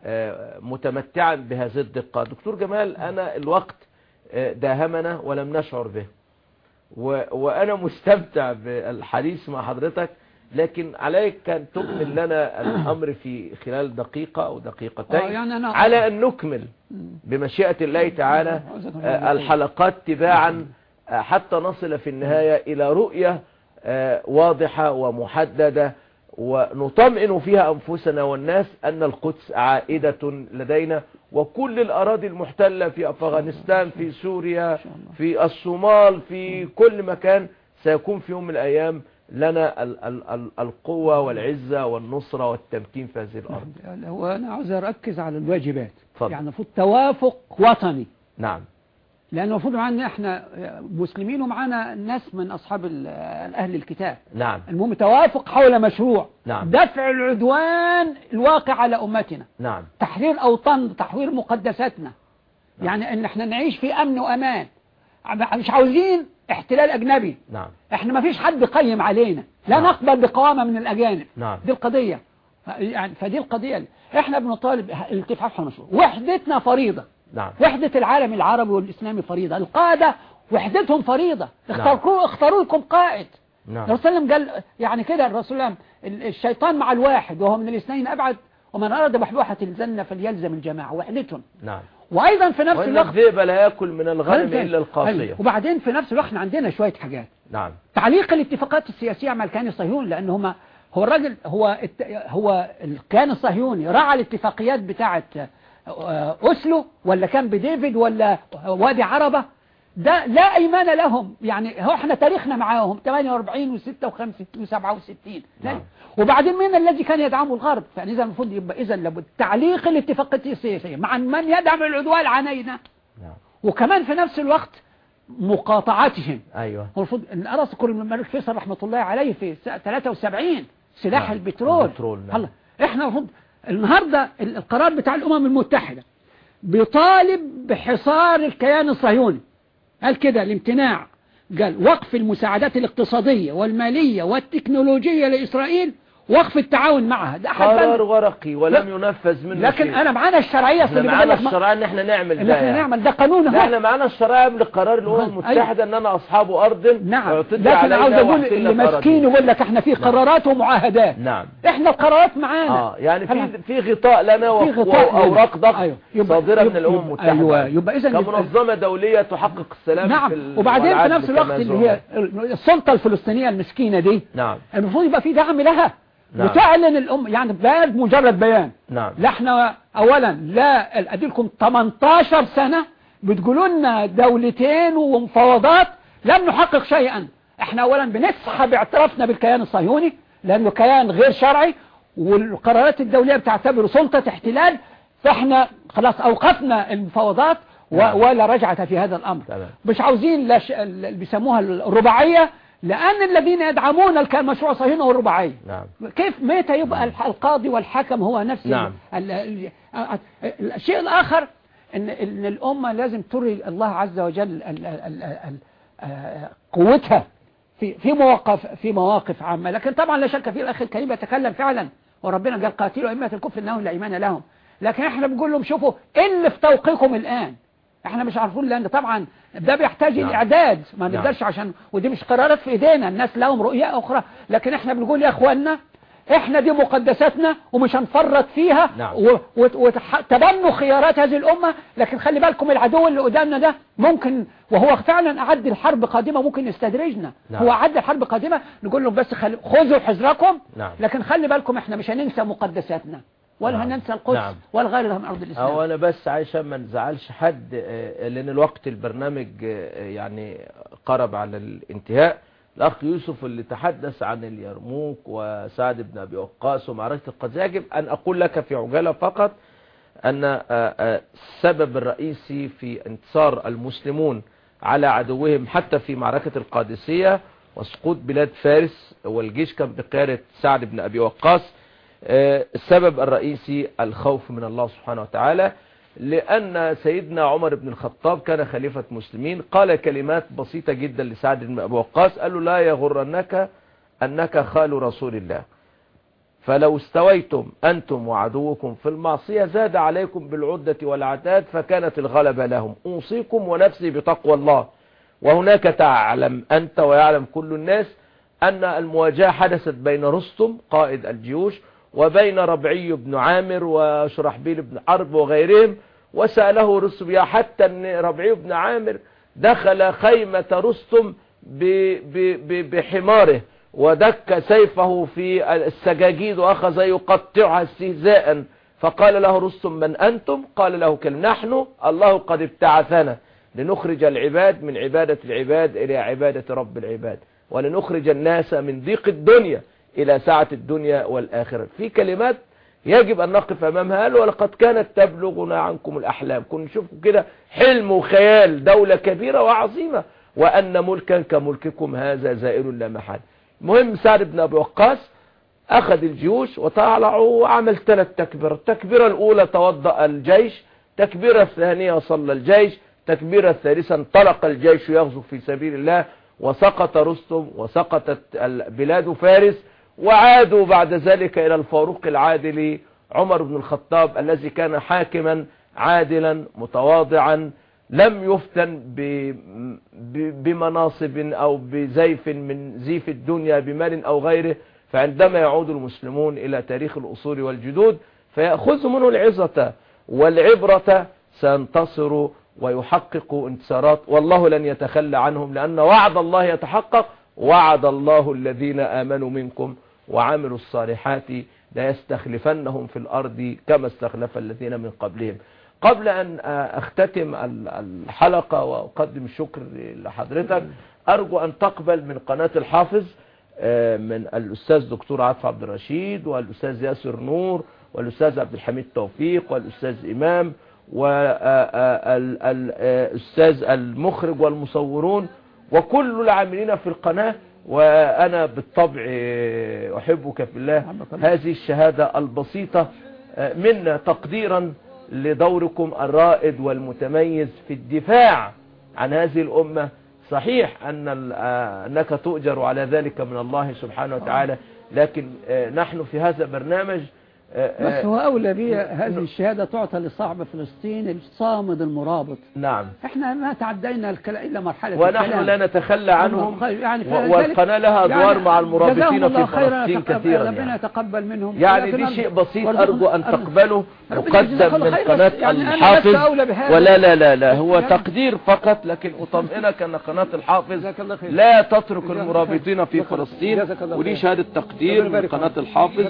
آه، متمتعا بهذه الدقة. دكتور جمال أنا الوقت داهمنا ولم نشعر به. وأنا مستمتع بالحديث مع حضرتك لكن عليك أن تكمل لنا الأمر في خلال دقيقة أو دقيقتين آه، يعني على أن نكمل بمشيئة الله تعالى آه، الحلقات تباعا آه، حتى نصل في النهاية إلى رؤية آه، واضحة ومحددة ونطمئن فيها أنفسنا والناس أن القدس عائدة لدينا وكل الأراضي المحتلة في أفغانستان في سوريا في الصومال في كل مكان سيكون في يوم من الأيام لنا ال ال ال القوة والعزة والنصرة والتمكين في هذه الأرض. هو أنا عاوز أركز على الواجبات. اتفضل. يعني المفروض توافق وطني. نعم. لأنه المفروض معانا إحنا مسلمين ومعانا ناس من أصحاب أهل الكتاب. نعم. المهم توافق حول مشروع. نعم. دفع العدوان الواقع على أمتنا. نعم. تحرير أوطان تحرير مقدساتنا. يعني إن إحنا نعيش في أمن وأمان. مش عاوزين احتلال أجنبي. نعم. إحنا ما فيش حد قيم علينا. لا نعم. نقبل بقوامة من الأجانب. نعم. دي القضية. يعني فدي القضية. إحنا بنطالب الاتفاق حول المشروع. وحدتنا فريضة. نعم. وحدة العالم العربي والإسلامي فريضة. القادة وحدتهم فريضة. اختاروا اختاروا لكم قائد. نعم. الرسول صلى الله عليه وسلم قال يعني كده الرسول صلى الله عليه وسلم الشيطان مع الواحد وهو من الاثنين أبعد ومن أراد بحبوحة الجنة فليلزم الجماعة. وحدتهم. نعم. وأيضا في نفس الوقت الذئب لا يأكل من الغنم. إلا القاصية. أيوة. وبعدين في نفس الوقت عندنا شوية حاجات. نعم. تعليق الاتفاقات السياسية مع الكيان الصهيوني لأن هما هو الراجل هو الت... هو الكيان الصهيوني راعى الاتفاقيات بتاعة أسلو ولا كان بديفيد ولا وادي عربة. ده لا أيمان لهم. يعني هو إحنا تاريخنا معاهم 48 و56 و67 نعم. وبعدين مين الذي كان يدعمه الغرب؟ فإذا المفروض يبقى إذا لابد تعليق الاتفاقات السياسية مع من يدعم العدوان علينا. نعم. وكمان في نفس الوقت مقاطعتهم أيوة. المفروض إن ارسطو كل الملك فيصل رحمة الله عليه في سنة 73 سلاح نعم. البترول. البترول، نعم. إحنا المفروض النهارده ال- القرار بتاع الأمم المتحدة بيطالب بحصار الكيان الصهيوني. قال كده الامتناع. قال وقف المساعدات الاقتصادية والمالية والتكنولوجية لإسرائيل وقف التعاون معها ده أحد قرار ورقي ولم ينفذ منه لكن شيء. أنا معانا الشرعية إحنا اللي معانا الشرعية إن إحنا نعمل ده إحنا يعني. نعمل ده قانون اهو إحنا معانا الشرعية قبل قرار الأمم أيوة. المتحدة اننا أصحاب أرض نعم لكن عاوز أقول اللي في. ماسكين يقول لك إحنا في قرارات ومعاهدات نعم إحنا القرارات معانا آه يعني. في في غطاء لنا في. وأوراق ضغط أيوة. صادرة من الأمم يبقى- المتحدة أيوة. يبقى إذن يبقى- كمنظمة دولية تحقق السلام نعم في وبعدين في نفس الوقت اللي هي السلطة الفلسطينية المسكينة دي نعم المفروض يبقى في دعم لها نعم. وتعلن الأم يعني بيان مجرد بيان نعم لا إحنا اولا لا أديلكم 18 سنة بتقولوا لنا دولتين ومفاوضات لم نحقق شيئا إحنا اولا بنسحب اعترافنا بالكيان الصهيوني لأنه كيان غير شرعي والقرارات الدولية بتعتبره سلطة احتلال فاحنا خلاص أوقفنا المفاوضات نعم. ولا رجعة في هذا الأمر. مش عاوزين ش... اللي بيسموها الرباعية لأن الذين يدعمون المشروع الصهيوني هو الرباعية نعم. كيف متى يبقى الح- القاضي والحكم هو نفس ال- نعم. ال... ال... ال- الشيء الآخر إن, إن الأمة لازم تري الله عز وجل ال... ال... ال... ال... قوتها في في مواقف في مواقف عامة. لكن طبعا لا شك في الأخ الكريم يتكلم فعلا. وربنا قال قاتلوا أئمة الكفر إنهم لا إيمان لهم. لكن إحنا بنقول لهم شوفوا إيه اللي في توقيكم الآن. إحنا مش عارفين لأن طبعا ده بيحتاج نعم. الإعداد ما نعم. نقدرش عشان ودي مش قرارات في إيدينا الناس لهم رؤية أخرى لكن إحنا بنقول يا اخوانا إحنا دي مقدساتنا ومش هنفرط فيها نعم. وتبنوا خيارات هذه الأمة لكن خلي بالكم العدو اللي قدامنا ده ممكن وهو فعلا أعد الحرب قادمة ممكن يستدرجنا نعم. هو أعد الحرب قادمة نقول لهم بس خذوا حذركم نعم. لكن خلي بالكم إحنا مش هننسى مقدساتنا ولا نعم. هننسى القدس نعم. ولا غيرها من أرض الإسلام هو أنا بس عشان ما نزعلش حد آه، لأن الوقت البرنامج آه، يعني قرب على الانتهاء الأخ يوسف اللي تحدث عن اليرموك وسعد بن أبي وقاص ومعركة القدس يجب أن أقول لك في عجالة فقط أن آه، آه، السبب الرئيسي في انتصار المسلمون على عدوهم حتى في معركة القادسية وسقوط بلاد فارس والجيش كان بقيادة سعد بن أبي وقاص السبب الرئيسي الخوف من الله سبحانه وتعالى لأن سيدنا عمر بن الخطاب كان خليفة مسلمين قال كلمات بسيطة جدا لسعد بن أبي وقاص قال له لا يغرنك أنك خال رسول الله. فلو استويتم أنتم وعدوكم في المعصية زاد عليكم بالعدة والعتاد فكانت الغلبة لهم. أوصيكم ونفسي بتقوى الله. وهناك تعلم أنت ويعلم كل الناس أن المواجهة حدثت بين رستم قائد الجيوش وبين ربعي بن عامر وشرحبيل بن حرب وغيرهم وسأله رستم يا حتى أن ربعي بن عامر دخل خيمة رستم بحماره ودك سيفه في السجاجيد وأخذ يقطعها استهزاء. فقال له رستم من أنتم؟ قال له كلمة نحن. الله قد ابتعثنا. لنخرج العباد من عبادة العباد إلى عبادة رب العباد ولنخرج الناس من ضيق الدنيا. إلى سعة الدنيا والآخرة. في كلمات يجب أن نقف أمامها. قال ولقد كانت تبلغنا عنكم الأحلام. كنا نشوفكم كده حلم وخيال دولة كبيرة وعظيمة. وأن ملكا كملككم هذا زائر لا محال. مهم سعد بن أبي وقاص أخذ الجيوش وطلعوا وعمل ثلاث تكبيرات. التكبيرة الأولى توضأ الجيش تكبيرة الثانية صلى الجيش تكبيرة الثالثة انطلق الجيش يغزو في سبيل الله وسقط رستم وسقطت بلاد فارس وعادوا بعد ذلك إلى الفاروق العادل عمر بن الخطاب الذي كان حاكما عادلا متواضعا لم يفتن بمناصب أو بزيف من زيف الدنيا بمال أو غيره فعندما يعود المسلمون إلى تاريخ الأصول والجدود فيأخذ منه العظة والعبرة سينتصروا ويحققوا انتصارات. والله لن يتخلى عنهم لأن وعد الله يتحقق وعد الله الذين آمنوا منكم وعملوا الصالحات ليستخلفنهم في الأرض كما استخلف الذين من قبلهم. قبل أن أختتم الحلقة وأقدم الشكر لحضرتك أرجو أن تقبل من قناة الحافظ آه، من الأستاذ دكتور عاطف عبد الرشيد والأستاذ ياسر نور والأستاذ عبد الحميد توفيق والأستاذ إمام والأستاذ المخرج والمصورون وكل العاملين في القناة وأنا بالطبع أحبك في الله. هذه الشهادة البسيطة. آه، منا تقديرا لدوركم الرائد والمتميز في الدفاع عن هذه الأمة. صحيح أن آه، أنك تؤجر على ذلك من الله سبحانه وتعالى لكن آه، نحن في هذا البرنامج آه، بس آه، هو أولى بيه هذه الشهادة تعطى لصاحب فلسطين الصامد المرابط. نعم. إحنا ما تعدينا الكلام إلا مرحلة ونحن الكلام. لا نتخلى عنهم يعني والقناة لها أدوار يعني مع المرابطين في فلسطين كثيرا ربنا يعني. يتقبل منهم. يعني دي شيء بسيط أرجو أن أرجو- تقبله. مقدم من قناة يعني الحافظ. ولا لا لا لا هو يعني- تقدير فقط لكن أطمئنك أن قناة الحافظ. لا تترك المرابطين في. فلسطين. خير. شهادة تقدير من قناة. الحافظ.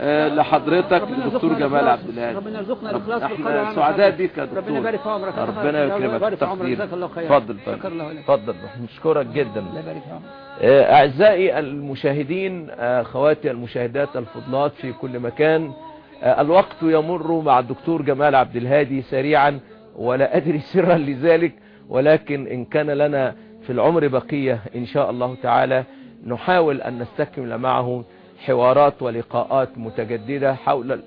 آه، لحضرتك الدكتور جمال. عبد الهادي ربنا يرزقنا القول إحنا سعداء. بك يا دكتور. ربنا يبارك في عمرك. ربنا يكرمك خير. اتفضل اتفضل نشكرك جدا. آه، أعزائي المشاهدين آه، أخواتي المشاهدات الفضلات في كل مكان. آه، الوقت يمر مع الدكتور جمال عبد الهادي سريعا ولا أدري سرا لذلك ولكن إن كان لنا في العمر بقية إن شاء الله تعالى نحاول أن نستكمل معه حوارات ولقاءات متجددة حول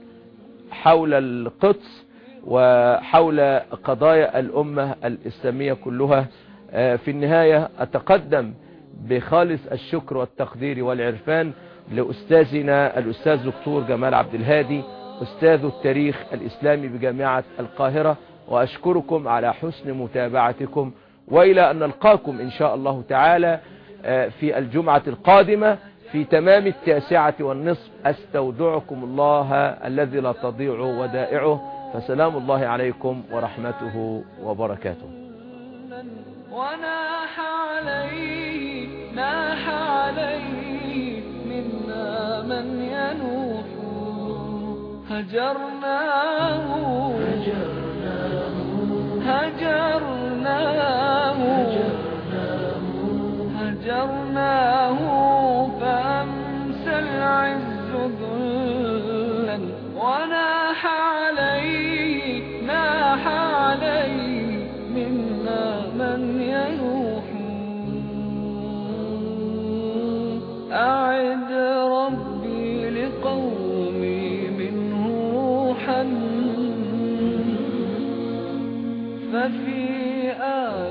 حول القدس وحول قضايا الأمة الإسلامية كلها. في النهاية أتقدم بخالص الشكر والتقدير والعرفان لأستاذنا الأستاذ دكتور جمال عبد الهادي. أستاذ التاريخ الإسلامي بجامعة القاهرة وأشكركم على حسن متابعتكم وإلى أن نلقاكم إن شاء الله تعالى في الجمعة القادمة في تمام التاسعة والنصف. أستودعكم الله الذي لا تضيع ودائعه. فسلام الله عليكم ورحمته وبركاته. وناح عليه ناح عليه منا من ينوح هجرناه. هجرناه. هجرناه. فأمسى العز ذلا. وناح عليه ناح عليه منا من ينوح أعد ربي ففي آخر